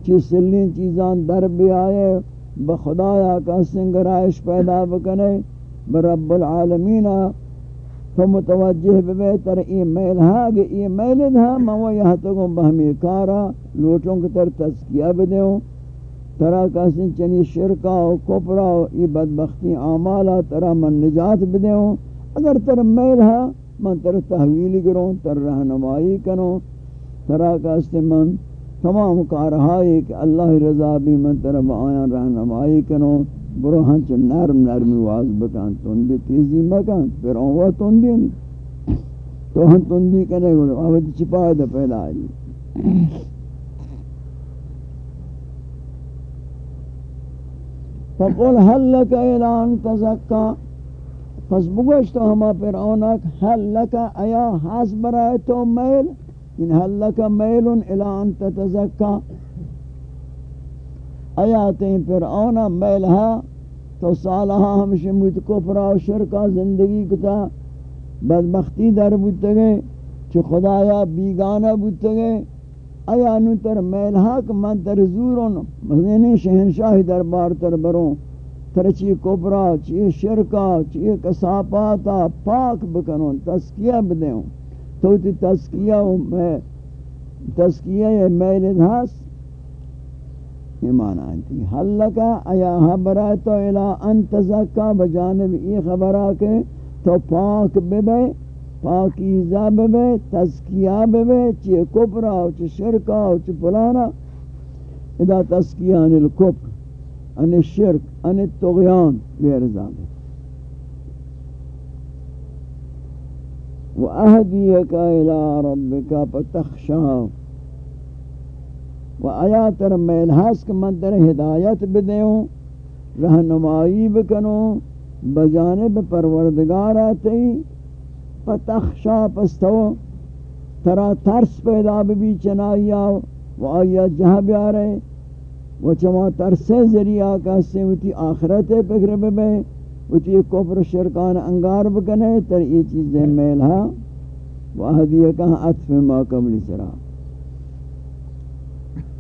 چی سلین چیزان در بھی آئے بخدایا کا سنگرائش پیدا بکنے برب العالمین تو متوجہ بہتر ای میل ہا گے ای میل دھا مو یہ تو بہمی کارا، لوٹوں کے تر تزکیہ بدیوں ترا کاسن چنی شرکا و کفرا و ای بدبختی اعمالا ترا من نجات بدیوں اگر تر میل ہا من تر تحویل کروں تر رہنمائی کروں ترا کاسن من تمام کارہائی کہ اللہ رضا بھی من تر آیا رہنمائی کروں برو ہنچ نرم نرمی واز بکن تندی تیزی مکن، پھر آنوا تندی نہیں تو ہن تندی کنے گو آوات چپا دا پہلا آئی فقل حل لکا اعلان تزکا پس بگوشتا ہما پھر آنک حل لکا ایا حاس برای تو میل؟ ان حل لکا میل اعلان تزکا آیاتیں پھر آنا میلہا تو سالہا ہمشہ موت کفرہ و شرکہ زندگی کتا. بدبختی در بودتے گئے چو خدایا بیگانہ بودتے گئے آیا نو تر میلہا کہ من تر زورون مزینی شہنشاہی دربار تر برون. تر چی کفرہ چی شرکہ چی کساپاتا، پاک بکنون، تسکیہ بدیوں تو تی تسکیہ میں، تسکیہ میلد ہست ایمان آنتی۔ حل لکا ایا حبرہ تو الہ انت زکا بجانب ای خبرہ کے تو پاک بے بے پاکیزہ بے تزکیہ بے چی کپرا چی شرکا، چی پلانا ادا تزکیہ عن الکفر عن الشرک عن التغیان غیر ذالک وَأَهْدِيَكَ إِلَىٰ رَبِّكَ فَتَخْشَاهُ و آیا تر میل ہس کہ من تر ہدایت بدیوں رہنمائی بکنوں بجانب پروردگار آتی پتخشا پستو ترا ترس پیدا بھی چنائی آو و آیا جہاں بیارے و چما ترس ذریعہ کا سیوتی آخرت پکر بے وتی کفر شرکان انگار بکنے تر یہ چیزیں میل ہا و اہدیہ کہاں عطف ما قبل سرا.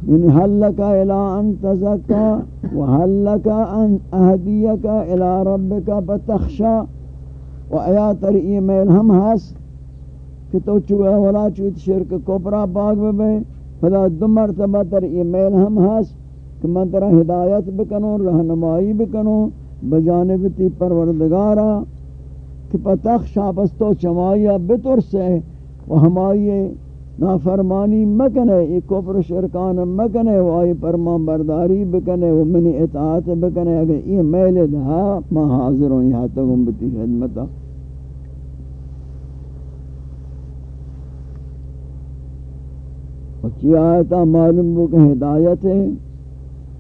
یعنی حلک الى ان تزکا و حلک ان اہدیک الى ربک فتخشا. و آیات ای میل ہم ہس کہ تو چوئے ولا چوت شرک کپرا باغ بے فلا دو مرتبہ تر ای میل ہم ہس کہ من ترہ ہدایت بکنوں، رہنمائی بکنوں، بجانب تی پروردگارا کہ پتخشا پس تو چمائیا بطر سے و ہمائی نافرمانی مکنے یہ کفر شرکان مکنے وہ آئی فرمان برداری بکنے وہ منی اطاعت بکنے، اگر یہ میل دہا ما حاضر ہوں، یہاں تک ہم بتی خدمتا وچی آیتا معلوم ہو کہ ہدایت ہے؟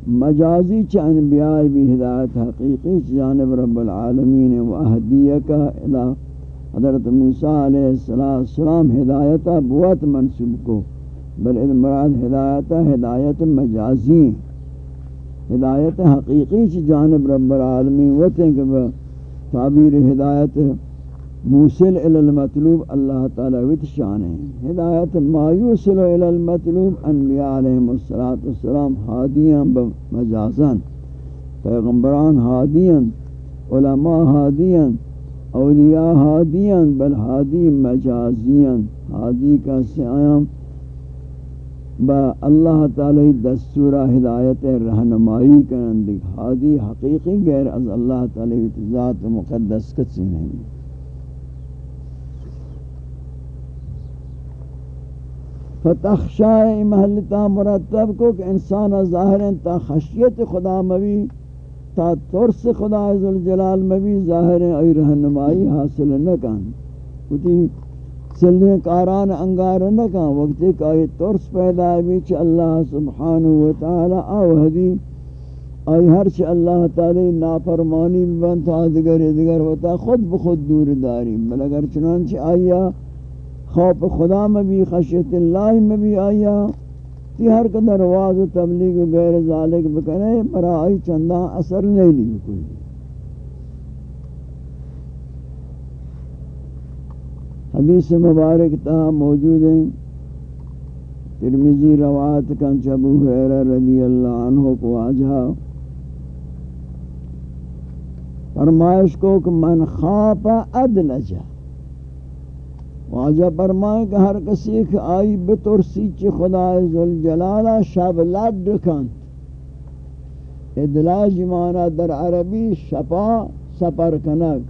مجازی چا انبیاء بھی ہدایت حقیقی جانب رب العالمین و اہدیہ کا الہ حضرت موسیٰ علیہ السلام ہدایتہ بوت منصوب کو، بل مراد ہدایتہ ہدایت مجازی، ہدایت حقیقی چی جانب رب العالمین وطن کہ تعبیر ہدایت موسل المطلوب اللہ تعالی وت شان ہے۔ ہدایت ما یوصل المطلوب انبیاء علیہم السلام ہادیاں مجازاً، پیغمبران ہادیاں، علماء ہادیاں، اولیاء ہادیان بل ہادی مجازیان ہادی کا سیام با اللہ تعالی دستورہ ہدایت رہنمائی کرن ہادی حقیقی غیر از اللہ تعالی ذات مقدس کسی نہیں۔ فتخشاء محلتا مرتب کو کہ انسان ظاہر تا خشیت خدا موی تا ترس خدا عزالجلال میں بھی ظاہر ای رہنمائی حاصل نہ کن کتی سلنے کاران انگار نہ کن وقت ایک آئی ترس پیدا بھی چھ اللہ سبحانہ وتعالی آوہدی۔ آئی ہر چھ اللہ تعالی نافرمانی بنت آدگر ادگر ہوتا خود بخود دور داری بل اگر چنانچہ آیا خوف خدا میں بھی، خشیت اللہ میں بھی آیا۔ تی ہر قدر واضح تبلیغ و غیر ذالک بکنے برائی چندہ اثر نہیں لی کوئی۔ حدیث مبارک تا موجود ہیں۔ ترمیزی روایت کن چبو حیرہ رضی اللہ عنہ کو آجا۔ فرمائش کو کہ من خواب ادلجہ واجہ فرمائے کہ ہر کسی کہ آئی بترسی چی خدا ذوالجلالہ شب لد کند ادلاج مانا در عربی شپا سپر کنگ۔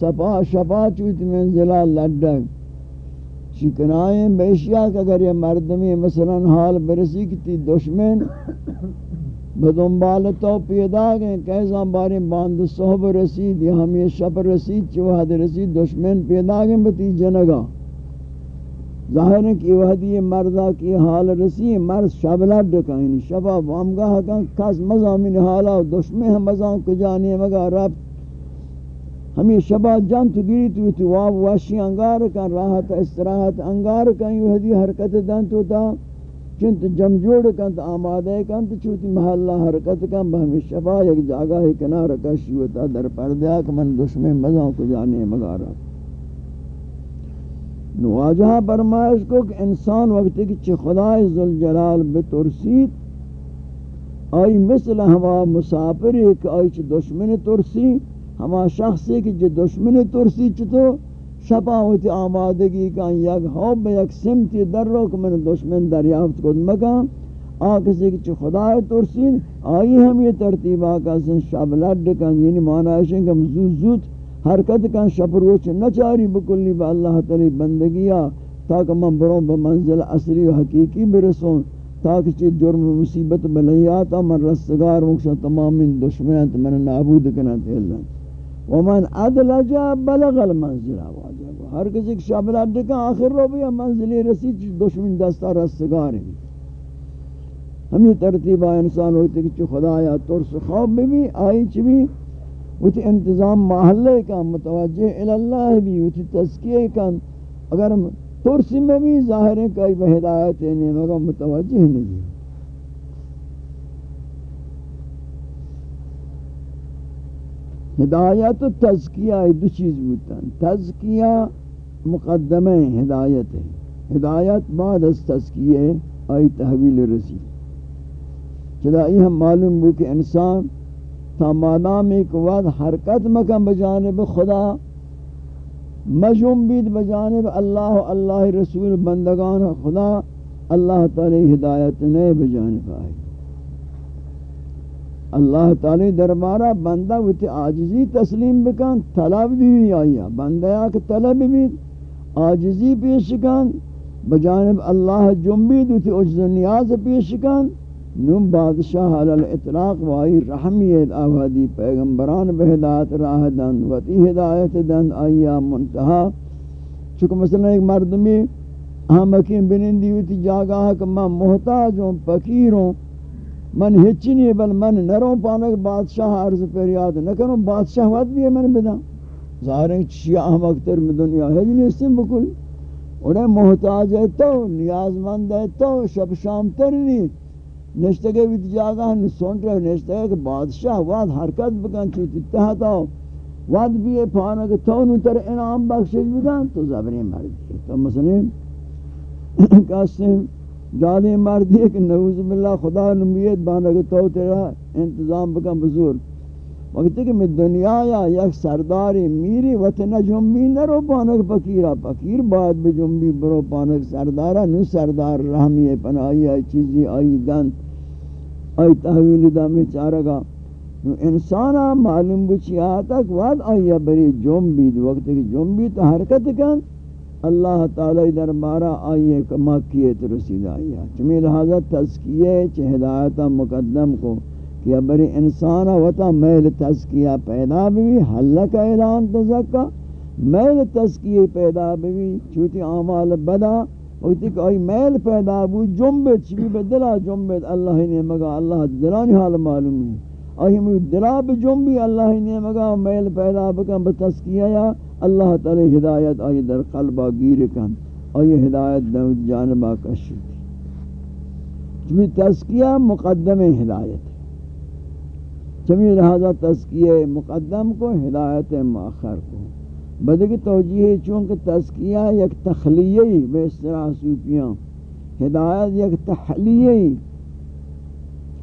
سپا شپا چوت منزلہ لڈگ چکنائیں بیشیا کہ اگر یہ مردمی مثلا حال برسی کتی دشمن بدنبال تو پیدا گئے کیسا بارے باند صحب رسید یا ہمیں شب رسید چو حد رسید، دشمن پیدا گئے بتی جنگا ظاہر ہے کہ وحدی مردہ کی حال رسی، مرد شبلہ ڈکا یعنی شبہ وامگاہ کن کس مزامین حالا دشمن ہم مزام کجانی مگا رب۔ ہمیں شبہ جان تو گیری تو تو واب واشی انگار کن راحت، استراحت انگار کن یہ وحدی حرکت دن تو تا۔ چنت جم جوڑ کن، تو آمادے کن، تو چوتی محلہ حرکت کن بہمی شفا یک جاگہ کنار کشی ہوتا در پردیا کہ من دشمن مزاں کو جانے مگارا۔ نواجہ برمائش کو کہ انسان وقت کی چھ خدای ذوالجلال بترسید، آئی مثل ہوا مسافر ایک، آئی چھ دشمن ترسی، ہما شخصی کی چھ دشمن ترسی چھ تو شپا ہوتی آمادگی کان یک حب، یک سمتی در رو کہ من دشمن دریافت کد مکان آکسی کی خدا ترسین آئی ہم یہ ترتیب آکا سن شب لڈ کن. یعنی معنی ہے کہ زود زود حرکت کن شپروچ نچاری بکلی با اللہ تعالی بندگیا تاکہ من بروں بمنزل اصلی و حقیقی برسوں تاکہ چی جرم و مصیبت بلیاتا من رستگار مکشا تمام دشمنات من نابود کنات اللہ ومن ادلجا بلغ المنزل واجب. ہر کسی کی شابلات دیکھا آخر رو بھی منزلی رسی دشمن دستا رستگار ہیں ہمیں ترتیبہ انسان ہوتے کہ خدا یا ترس خوف بھی بھی آئی چی بھی وتی انتظام محلے کا متوجہ اللہ بھی وتی تذکیہ کا اگر ترسی میں بھی ظاہر ہے کہ ہدایت ہے نہیں مگر متوجہ نہیں ہدایت و تذکیہ دو چیز بودتا تذکیہ مقدمہ ہدایت ہے۔ ہدایت بعد از تذکیہ آئی تحویل رسی۔ چدا یہ ہم معلوم بو کہ انسان تا مادام ایک وقت حرکت مکم بجانب خدا مجم بید بجانب اللہ و اللہ رسول بندگان خدا، اللہ تعالی ہدایت نے بجانب آئی اللہ تعالی دربارہ بندہ ویتی آجزی تسلیم بکن، طلب بھی آئی بندہ کہ طلب بھی آجزی پیش کن۔ بجانب اللہ جنبید ویتی عجز نیاز پیش کن۔ نم بادشاہ علی الاطلاق وائی رحمیت آوادی پیغمبران بہدایت راہ دن وطی ہدایت دن آیا منتہا۔ چکہ مثلا ایک مردمی ہم اکیم بنندی ہوتی جاگا ہے کہ میں محتاج ہوں پکیر ہوں من ہچی نہیں بل من نروں پانک بادشاہ عرض پر یاد نہ کروں، بادشاہ وقت بھی ہے من بدا ظاہر ہے چیئے اہم اکتر میں دنیا ہے جنہیں اس سے بکل۔ انہیں محتاج ہے تو نیاز مند ہے تو، شب شام تر نہیں۔ نشتگے بھی جاگا ہن سونٹ رہے نشتگے کہ بادشاہ واد حرکت بکن چوتی تحتا واد بھی یہ پانا کہ تو نتر انعام بخشش بکن، تو زبری مردی تو مثلا کہتے ہیں جالی مردی ہے کہ نعوذ باللہ خدا نمیت بانا کہ تو تیرا انتظام بکن بزرگ۔ وقت کہ میں دنیا یا یک سرداری میری وطن جنبی نرو پانک پکیرا پکیر بعد بجنبی برو پانک سردارا نو سردار رحمی پناہی، آئی چیزی، آئی دن، آئی تحویل دا میں چارگا۔ نو انسانا معلوم بچی آتک واد آئی بری جنبی دو وقت کہ جنبی تو حرکت کن اللہ تعالی دربارہ آئیے کما کیے تو رسید آئی چمی لہذا تذکیہ چہ ہدایتا مقدم کو کہ بری انسان وتا میل تزکیہ پیدا بھی حل کا اعلان تزکا میل تزکیہ پیدا بھی چوتی اعمال بدا وقتی کہ آئی میل پیدا بھی جنبت چبی بدلا جنبت۔ اللہ نے مگا، اللہ دلانی حال معلوم ہے۔ آئی ہمیں دلا بجنبی اللہ نے مگا، میل پیدا بکن بتزکیہ یا۔ اللہ تعالی ہدایت آئی در قلبہ گیر کن، آئی ہدایت جانبہ کشی چبی تزکیہ مقدم ہدایت. چمی لہذا تذکیہ مقدم کو، ہدایت مؤخر کو. بدگی توجیہ چونکہ تذکیہ یک تخلیہی بے اسطرح صوفیاں. ہدایت یک تحلیہی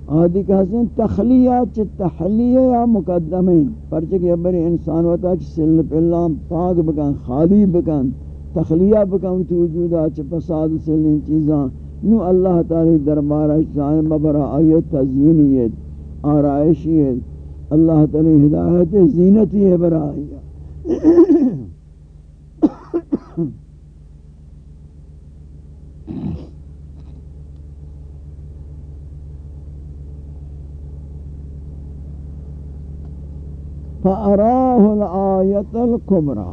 آدھی کہتے ہیں تخلیہ چھ تحلیہ یا مقدم پرچہ کہ بری انسان ہوتا چھ سل پلام پاک بکن، خالی بکن، تخلیہ بکن، تو وجودہ چھ پساد سلین چیزاں۔ نو اللہ تعالی دربارہ شان مبرہ آیت تزیینیت آرائشی ہے اللہ تعالی ہدایت زینتی ہے برائی فأراه الآية الكبرى.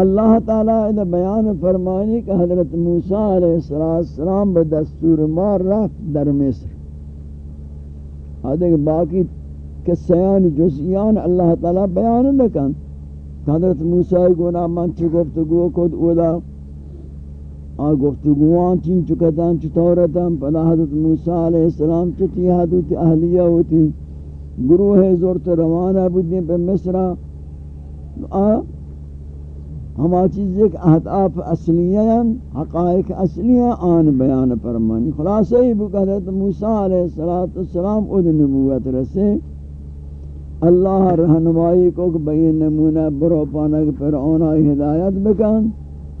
اللہ تعالیٰ ادھا بیان فرمانی کہ حضرت موسیٰ علیہ السلام بدستور مار رفت در مصر. آدھے باقی قصیان جزئیان اللہ تعالیٰ بیان لکن حضرت موسیٰ گونا من چی گفتگو کد اولا آ گفتگوان چین چکتان چطورتان پدا حضرت موسیٰ علیہ السلام چتی حدوت اہلیہ ہوتی؟ گروہ زورت روانہ بودیں پہ مصرہ آ، ہما چیز ایک اہداف اصلیہ حقائق اصلیہ آن بیان فرمانی۔ خلاصہ ہی بکرت موسیٰ علیہ السلام اد نبوت رسے۔ اللہ رہنمائی کو بئی نمونہ برو پانک پر اونا ہدایت بکن۔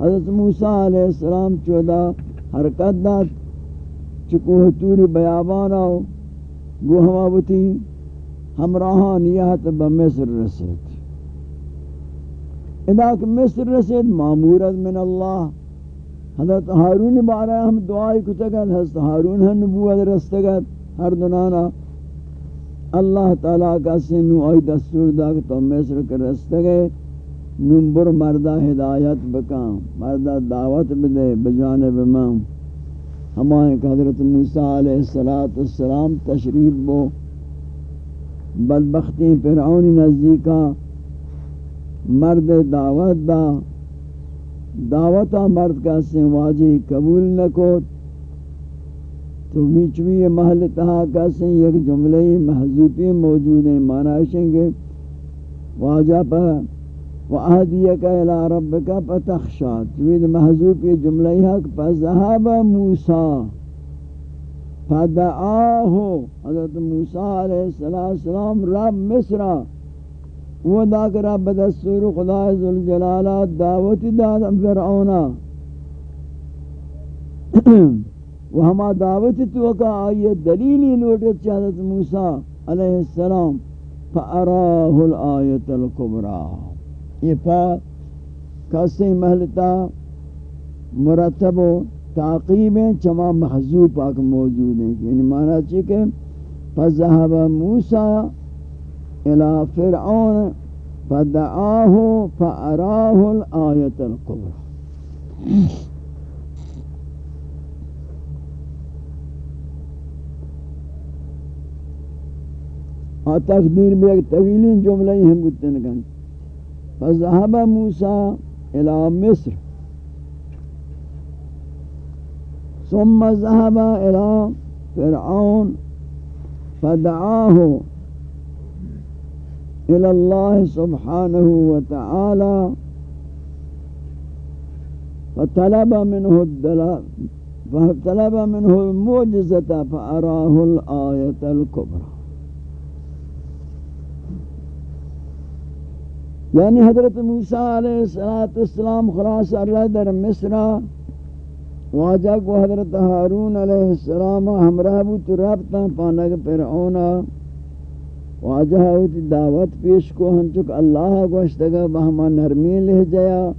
حضرت موسیٰ علیہ السلام چودہ حرکت داد چکوہ توری بیابان آو گو ہما بتی ہمراہانیت بمصر رسید۔ ادا کہ مصر رسید، معمورت من اللہ۔ حضرت حارون بارہ ہم دعائی کتگت، حضرت حارون ہم نبوت رستگت۔ ہر دنانا اللہ تعالیٰ کا سنو آئی دستور دا کہ تو مصر کے رستگے۔ نمبر مردہ ہدایت بکام مردہ دعوت بدے بجانب امام۔ ہمائیں کہ حضرت موسیٰ علیہ السلام تشریف بو۔ بدبختی فرعونی نزدیکا مرد دعوت دا۔ دعوتا مرد کا واجی قبول نکو تو بیچوی محل تہا کا یک جملے محضوبی موجود ہیں، معنی گے واجہ پہ وَأَهْدِيَكَ إِلَىٰ رَبِّكَ فَتَخْشَى چوید محضوب یہ جملہ حق فَذَهَبَ مُوسَىٰ فَدَعَاهُ حضرت موسیٰ علیہ السلام رب مصر. وہ دا کہ رب دستور خدا ذوالجلالہ دعوت داد فرعون. وہ ہما دعوت تو کا آئیے دلیلی لوٹت حضرت موسیٰ علیہ السلام. فَأَرَاهُ الْآيَةَ الْكُبْرَى یہ پا کسی محلتا مرتب و تعقیب ہیں، چما محضوب پاک موجود ہیں۔ یعنی معنی چاہیے کہ فَذَهَبَ مُوسَى إِلَى فِرْعَوْنَ، فَدَعَاهُ فَأَرَاهُ الْآيَةَ الْقُبْرَى۔ اور تقدیر میں ایک طویلین جملہ ہی ہم بودتے نکن فَذَهَبَ مُوسَى إِلَى مِصْرِ. ثم ذهب إلى فرعون فدعاه إلى الله سبحانه وتعالى فطلب منه الدلال فطلب منه المعجزة فأراه الآية الكبرى. یعنی حضرت موسیٰ علیہ السلام خلاص اللہ در مصرہ واجہ کو حضرت حارون علیہ السلام ہمراہ بو تو رابطہ پانک فرعونا واجہ ہوتی دعوت پیش کو ہم چک اللہ گوشتگا بہما نرمی لہ جایا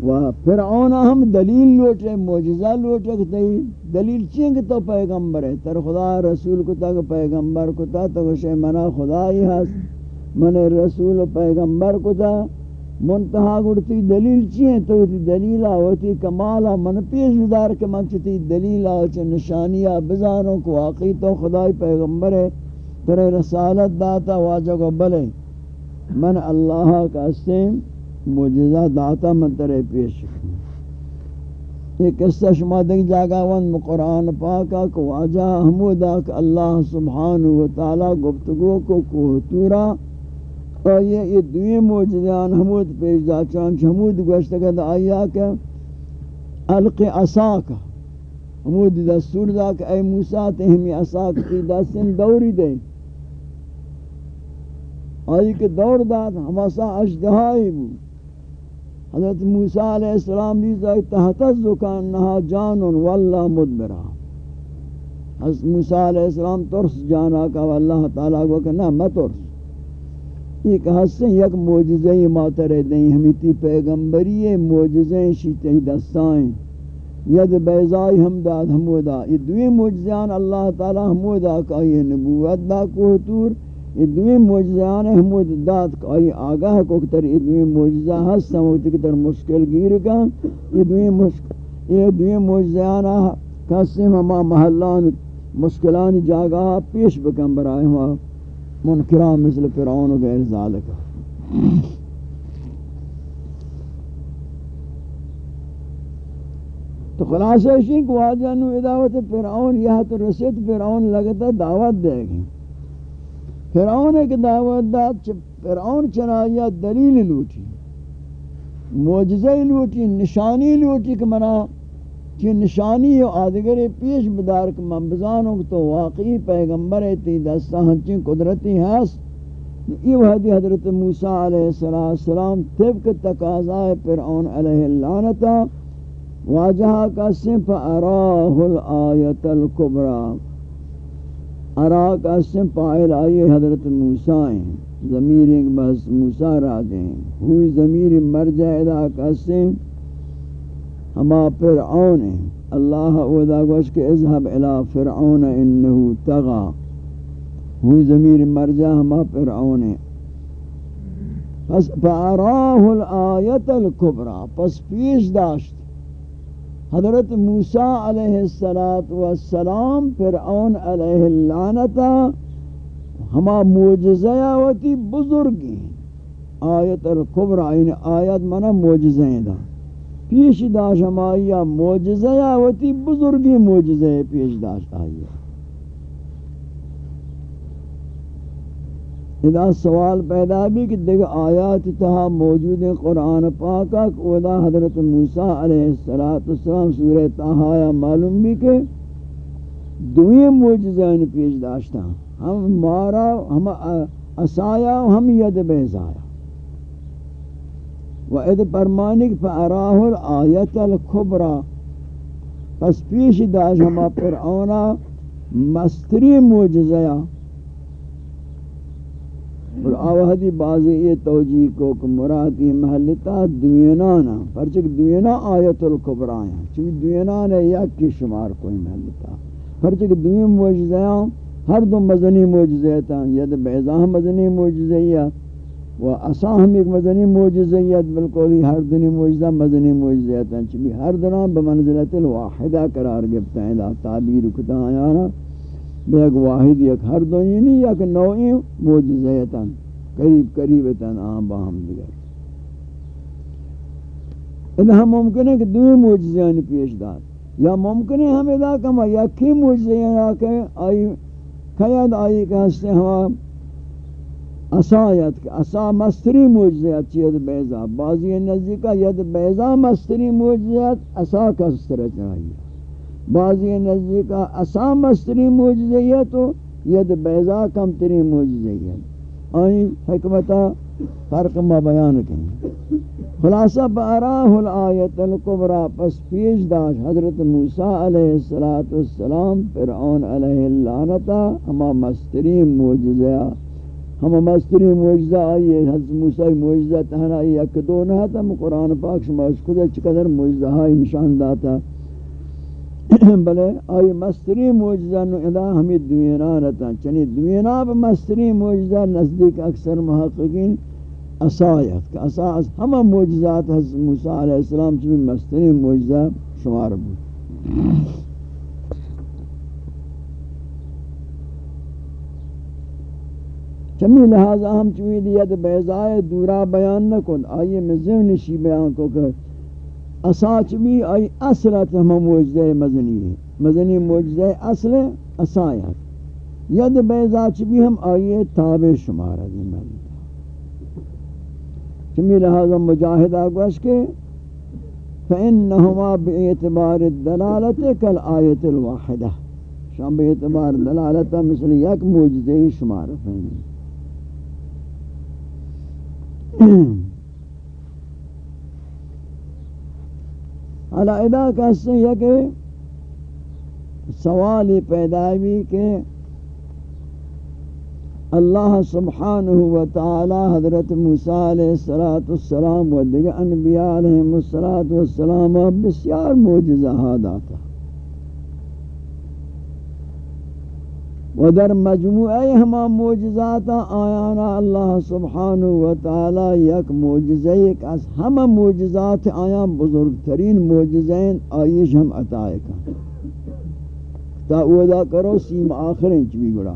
و فرعونا ہم دلیل لوٹے موجزہ لوٹے کہتے دلیل چین کہ تو پیغمبر ہے؟ تر خدا رسول کو تا پیغمبر کو تا، تو گوشے منا خدا ہی ہست من رسول پیغمبر کو تا منتہا گڑتی دلیل چیئے؟ تو تی دلیل آوتی کمالا من پیش بدار کہ من چتی دلیل آوتی نشانیہ بزانوں کو واقعی تو خدای پیغمبر ہے، ترے رسالت داتا واجہ کو بلے من اللہ کا اسیم مجزہ داتا من ترے پیش۔ یہ قصہ شما دیکھ جاگا ون قرآن پاکا کو واجہ حمودہ کہ اللہ سبحانہ وتعالی گفتگو کو کوہتورا یہ یہ دوی موجزان حمود پیش دا چانچ حمود گوشتا دا آیا کہ الق عصاک حمود دستور دا کہ اے موسیٰ تہمی عصاک تی دستن دوری دے آئی کہ دور داد ہماسا اجدہائی بو۔ حضرت موسیٰ علیہ السلام دیزا تحت الزکان نہا جان واللہ مدبرہ۔ حضرت موسیٰ علیہ السلام ترس جانا کا، واللہ تعالیٰ کو کہ نہ، میں ترس۔ ایک حسن، یک موجزہ ماتر دیں۔ ہمیں تی پیغمبری موجزہ شیطہ دستائیں۔ ید بیضائی ہمداد ہمودا یہ دوی موجزان اللہ تعالی ہمودا کا یہ نبوت دا کوہتور یہ دوی موجزان ہمود داد کا یہ آگاہ کو کتر یہ دوی موجزہ ہستم ہوتی کتر مشکل گیر کا یہ دوی مشکل یہ دوی موجزان کسی ہما محلان مشکلان جاگاہ پیش بکن برائے ہوا منکران مثل فرعون و غیر ذالک. تو خلاصہ اسی کو آجا نو اداوت فرعون یہ تو رسید فرعون لگتا دعوت دے گی. فرعون ایک دعوت دا فرعون چنایا دلیل لوٹی. معجزہ لوٹی، نشانی لوٹی کہ منا کہ نشانی و آدگر پیش بدار کہ من بزانوں تو واقعی پیغمبر تی دستا ہنچی قدرتی ہست۔ یہ وحدی حضرت موسیٰ علیہ السلام طبق تقاضاء فرعون علیہ اللعنتا واجہا کا سنف اراہ الآیت الكبرى عراق اسم پائل آئی حضرت موسیٰ ہیں۔ ضمیر ایک بحث موسیٰ را دیں ہوئی ضمیر مرجع ادا کا اسم ہما فرعون ہیں اللہ اودا گوش کے اذهب الى فرعون انہو تغا۔ ہوئی ضمیر مرجع ہما فرعون۔ ہیں پس فاراہ الآیت الکبرى پس پیش داشت۔ حضرت موسیٰ علیہ السلام فرعون علیہ اللعنتا ہما موجزہ وتی بزرگی۔ آیت القبر این یعنی آیت منا موجزہ دا۔ پیش داشت ہما یا موجزہ وتی بزرگی موجزہ پیش داشت آئیہ ادا سوال پیدا بھی کہ دیکھ آیات تہا موجود ہیں قرآن پاکا ادا حضرت موسیٰ علیہ السلام سورہ تاہایا معلوم بھی کہ دوئے موجزین پیش داشتا ہم مارا، ہم اسایا، ہم ید بیزایا و اد پرمانک فاراہ الآیت الکبرى پس پیش داشت ہما پر اونا مستری موجزیہ اور آوہدی بعضی یہ توجیہ کو کہ مراد یہ محلتا دوینانا پرچک دوینا آیت القبرائیں چونکہ دوینانا یک کی شمار کوئی محلتا پرچک دوین موجزیاں ہر دو مزنی موجزیتا ید بیضا مزنی موجزیت و اسا ہم ایک مزنی موجزیت بالکل ہر دنی موجزہ مزنی موجزیتا چونکہ ہر دنہ بمنزلت الواحدہ قرار گفتا ہے تعبیر کتا آیا رہا بے ایک واحد، یک ہر دنیا نہیں یک نوعی موجزیتاً قریب قریبتاً آم باہم دیگر. ادھا ممکن ہے کہ دوئی موجزیان پیش دار یا ممکن ہے ہم ادا کما یکی موجزیان یعنی آکے آئی خیاد آئی کہ ہستے ہوا اسایت کہ اسا مستری موجزیت چید بیضا؟ بعضی نزدیکا ید بیضا مستری موجزیت اسا کا کستر چاہیے؟ بعضی نزدیک اسام مستری موجزیت و ید بیضا کم تری موجزیت آئین حکمتا فرق ما بیان کریں۔ خلاصہ باراہ الآیت القبرى پس پیش داش حضرت موسیٰ علیہ السلام فرعون علیہ اللعنتا ہما مستری موجزہ ہما مستری موجزہ آئیے حضرت موسیٰ موجزہ تہنا یک دو نہ تھا قرآن پاک شما اس خود چقدر موجزہ ہائی نشان داتا بلے آئی مستری موجزہ نو ادا ہمیں دوینا رہتا چنی دوینا با مستری موجزہ نزدیک اکثر محققین اسایت کہ اساس ہمہ موجزات حضرت موسیٰ علیہ السلام چمی مستری موجزہ شمار بود چمی لہذا ہم چوئی دیت بیضائے دورا بیان نہ کن آئیے میں ذہن نشی بیان کو کہ اساچ بھی آئی اصلت ہم موجزہ مزنی ہے مزنی موجزہ اصل اسایت ید بیزاچ بھی ہم آئیے تابع شمارہ دی ملتا چمی لہذا مجاہد آگوش کے، فَإِنَّهُمَا بِإِعْتِبَارِ الدَّلَالَةِ كَالْآيَةِ الْوَاحِدَةِ شام بِإِعْتِبَارِ دلالتا مثل یک موجزہ شمارہ فہمی حالا ادا کہتے ہیں کہ سوالی پیداوی کہ اللہ سبحانہ و تعالی حضرت موسیٰ علیہ السلام و دیگر انبیاء علیہ السلام بسیار موجزہ ہاں داتا و در مجموعہ ہما موجزات آیانا اللہ سبحانہ و تعالی یک موجزہ ایک از ہما موجزات آیان بزرگترین موجزین آئیش ہم عطائے کا تا اودا کرو سیم آخرین چوی گڑا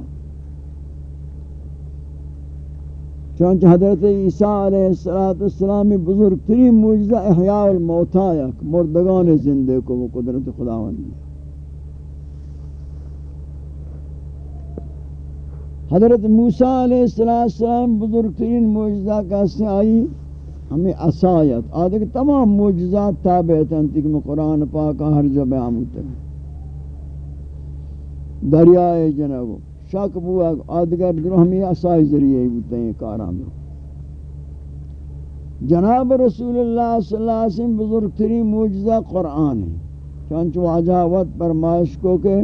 چونچہ حضرت عیسیٰ علیہ السلام بزرگترین موجزہ احیاء الموتا یک مردگان زندے کو قدرت خداوندی. حضرت موسیٰ علیہ السلام بزرگترین معجزہ کیسے آئی ہمیں اسایت آدھے تمام معجزات تابعت ہیں تک میں قرآن پاک ہر جب آمد تک دریائے جنگو شک بوا آدھگر درو ہمیں اسائی ذریعے ہوتے ہیں، کاران درو۔ جناب رسول اللہ صلی اللہ علیہ وسلم بزرگترین معجزہ قرآن ہے۔ چانچہ واجہ وقت پر کو کہ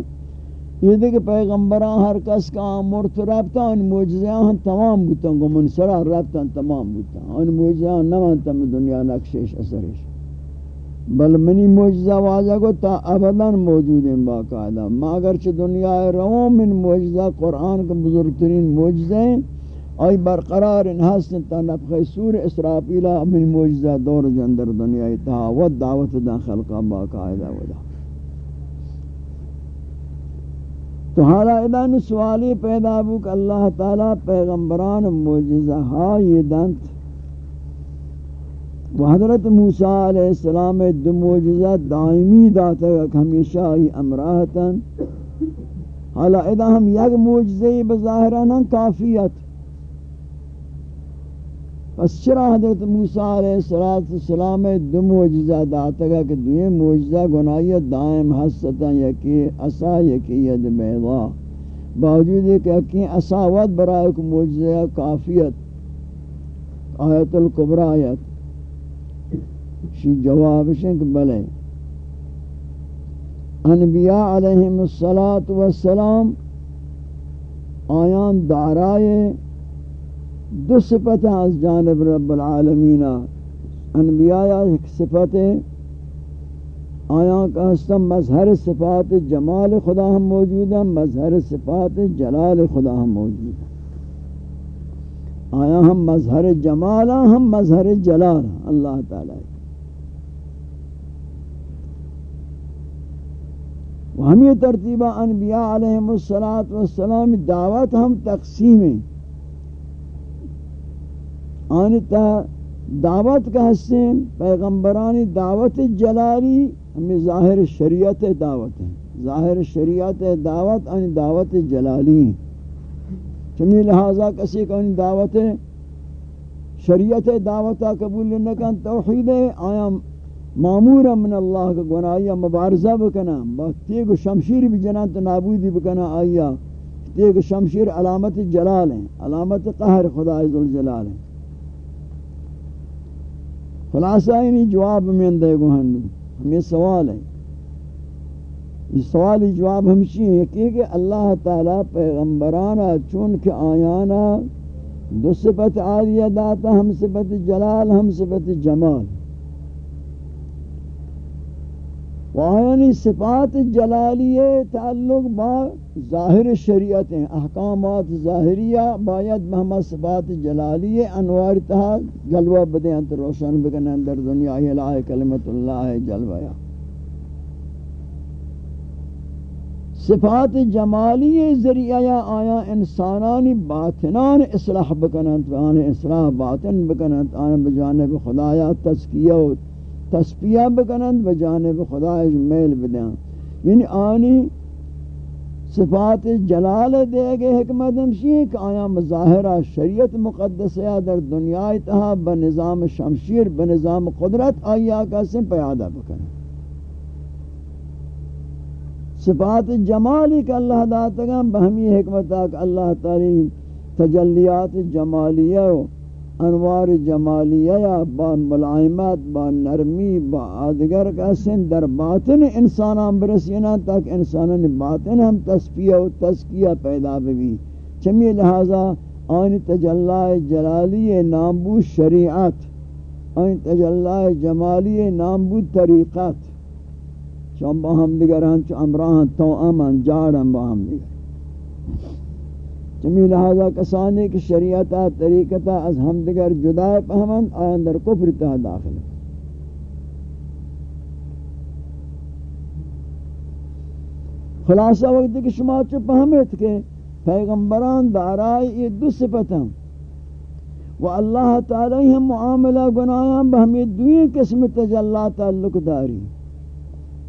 یہ دیکھ پیغمبران ہر کس کا مرت رابطہ ان موجزیاں ہم تمام بوتا گو منصرہ رابطہ تمام بوتا ان موجزیاں نمانتا میں دنیا نقشش، اثرش۔ بل منی موجزہ واجہ کو تا ابدا موجود ہیں باقاعدہ۔ ما اگرچہ دنیا رو من موجزہ قرآن کا بزرگترین موجزہ ہیں۔ آئی برقرار ان حسن تا نفخ سور اسرافیلہ من موجزہ دور جندر دنیا تہاوت دعوت دا خلقہ باقاعدہ ودا۔ تو حالا ادان سوالی پیدا بک اللہ تعالی پیغمبران معجزہ ہائی دنت و حضرت موسیٰ علیہ السلام دو معجزہ دائمی داتا ہے ہمیشہ ہی امراہتا حالا ادا ہم یک معجزہ بظاہران کافیت پس چرا حضرت موسیٰ علیہ السلام دو معجزہ داتا گا کہ دوئے معجزہ گناہیت دائم حسطا یکی اسا یکی ید بیضا باوجود ہے کہ اکی اساوت برای کو معجزہ کافیت، آیت القبر آیت۔ شی جواب شنک بلے۔ انبیاء علیہم السلام آیان دارائے دو صفت از جانب رب العالمین۔ انبیاء ایک صفت آیا کا ہستم مظہر صفات جمال خدا ہم موجود ہیں، مظہر صفات جلال خدا ہم موجود ہیں۔ آیا ہم مظہر جمال ہم مظہر جلال اللہ تعالی۔ و ہم یہ ترتیبہ انبیاء علیہم السلام دعوت ہم تقسیم ہیں۔ آنی تا دعوت کا حسین، پیغمبرانی دعوت جلالی ہمیں ظاہر شریعت دعوت ہے ظاہر شریعت دعوت آنی دعوت جلالی ہیں۔ چمی لہذا کسی کا انہی دعوت شریعت دعوتا قبول لنکن توحید ہے آیا معمور من اللہ کا گناہی مبارزہ بکنا، با تیگ شمشیر بھی جنان تو نابودی بکنا، آیا تیگ شمشیر علامت جلال ہیں، علامت قہر خدا عزالجلال ہیں۔ خلاصہ نہیں، جواب میں اندے گو ہنو ہمیں سوال ہے یہ سوالی جواب ہمشی ہے کہ اللہ تعالیٰ پیغمبرانا چونکہ آیانا دو صفت عالیہ داتا، ہم صفت جلال، ہم صفت جمال۔ وآیانی صفات جلالیہ تعلق با ظاہر شریعت ہیں، احکامات ظاہریہ باید محمد صفات جلالیہ انوار تہا جلوہ بدے انت روشن بکن اندر دنیا ہی الہ کلمت اللہ جلوہ یا۔ صفات جمالی ذریعہ یا آیا انسانانی باطنان اصلاح بکنند آن اصلاح باطن بکنند آن بجانب خدایا تذکیہ و تسبیح بکنند و جانب خدایش میل بدن۔ یعنی آنی صفات جلال دے گے حکمت ہمشی ہے کہ آیا مظاہرہ شریعت مقدسہ در دنیا اتحا بنظام شمشیر بنظام قدرت آیا کا سن پیادہ بکن۔ صفات جمالی کا اللہ داتا گا بہمی حکمت کہ اللہ تعالی تجلیات جمالیہ انوار جمالیہ یا با ملائمت، با نرمی، با آدگر کا سن در باطن انسانان برسینا تاک انسانان باطن ہم تصفیہ و تذکیہ پیدا بھی چمی لہذا آن تجلی جلالی نامبو شریعت، آن تجلی جمالی نامبو طریقت۔ چون با ہم دیگر ہم چو امراہن تو امن جارن با ہم دیگر۔ چمی لہذا کسانی کی شریعتا طریقتا از ہم دیگر جدائے پہمن آیان در کفر تا داخل خلاصہ وقت کہ شما چو پہمت کہ پیغمبران دارائی یہ دو صفتاں و اللہ تعالی ہم معاملہ گناہاں بہمی دوئی قسم تجلہ تعلق داری۔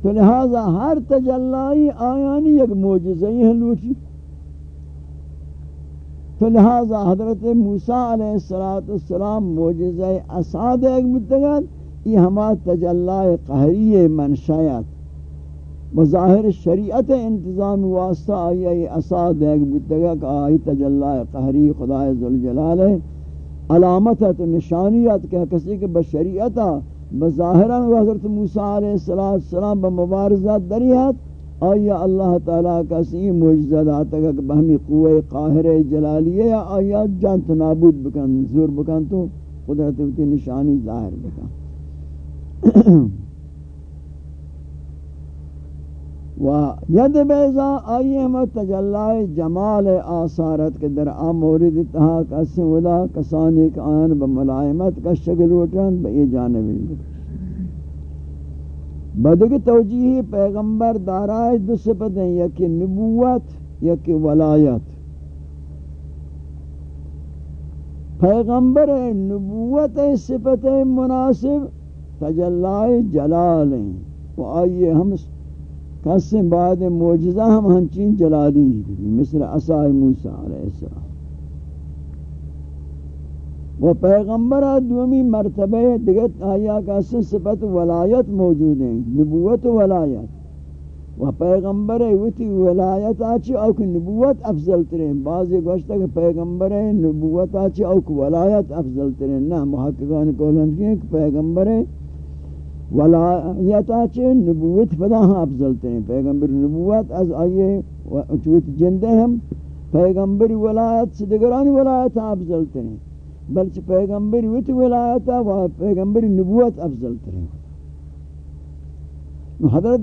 تو لہذا ہر تجلائی آیانی یک موجزہی ہیں لوٹی فلہذا حضرت موسیٰ علیہ السلام موجزہ اساد ایک متگن یہ ہما تجلہ قہری منشایت بظاہر شریعت انتظام واسطہ آئی اساد ایک متگن کہ آئی تجلہ قہری خدا ذوالجلال علامت ہے تو نشانیت کہ کسی کے بشریعتا بظاہران حضرت موسیٰ علیہ السلام بمبارزات دریات آیا اللہ تعالیٰ کا سی معجزہ داتا کہ بہمی قوہ قاہر جلالیہ یا آیا جان تو نابود بکن، زور بکن تو قدرت ہوتی نشانی ظاہر بکن۔ و ید بیضا آئی ہمت تجلائے جمال آثارت کے در آم مورد اتحاق اسے ودا کسانی کا آن بملائمت کا شکل اٹھن بئی جانبی۔ بدگ توجیہ پیغمبر دارائے دو سپتیں یکی نبوت یکی ولایت۔ پیغمبر نبوت صفت مناسب تجلائے جلال ہیں۔ و آئیے ہم کسی بعد معجزہ ہم ہنچین جلالی مثل عصای موسیٰ علیہ السلام۔ وہ پیغمبر دومی مرتبہ دیگر آیا کسی صفت ولایت موجود ہیں نبوت و ولایت. و پیغمبر وتی ولایت آچی اوک نبوت افضل ترین. بعضی گوشتا کہ پیغمبر نبوت آچی اوک ولایت افضل ترین. نا محققان کول ہمشی کہ پیغمبر ولایتا چه نبوت فدا ہاں افضل ترین. پیغمبر نبوت از آئیے چوت جندے ہم پیغمبر ولایت سے دگرانی ولایت افضل ترین. بلچہ پیغمبر ویت ولایت و پیغمبر نبوت افضل ترین حضرت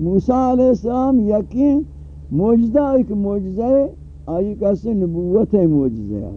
موسی علیہ السلام یقین معجزہ ایک موجزہ آئی کسی نبوت ہے معجزہ ہے.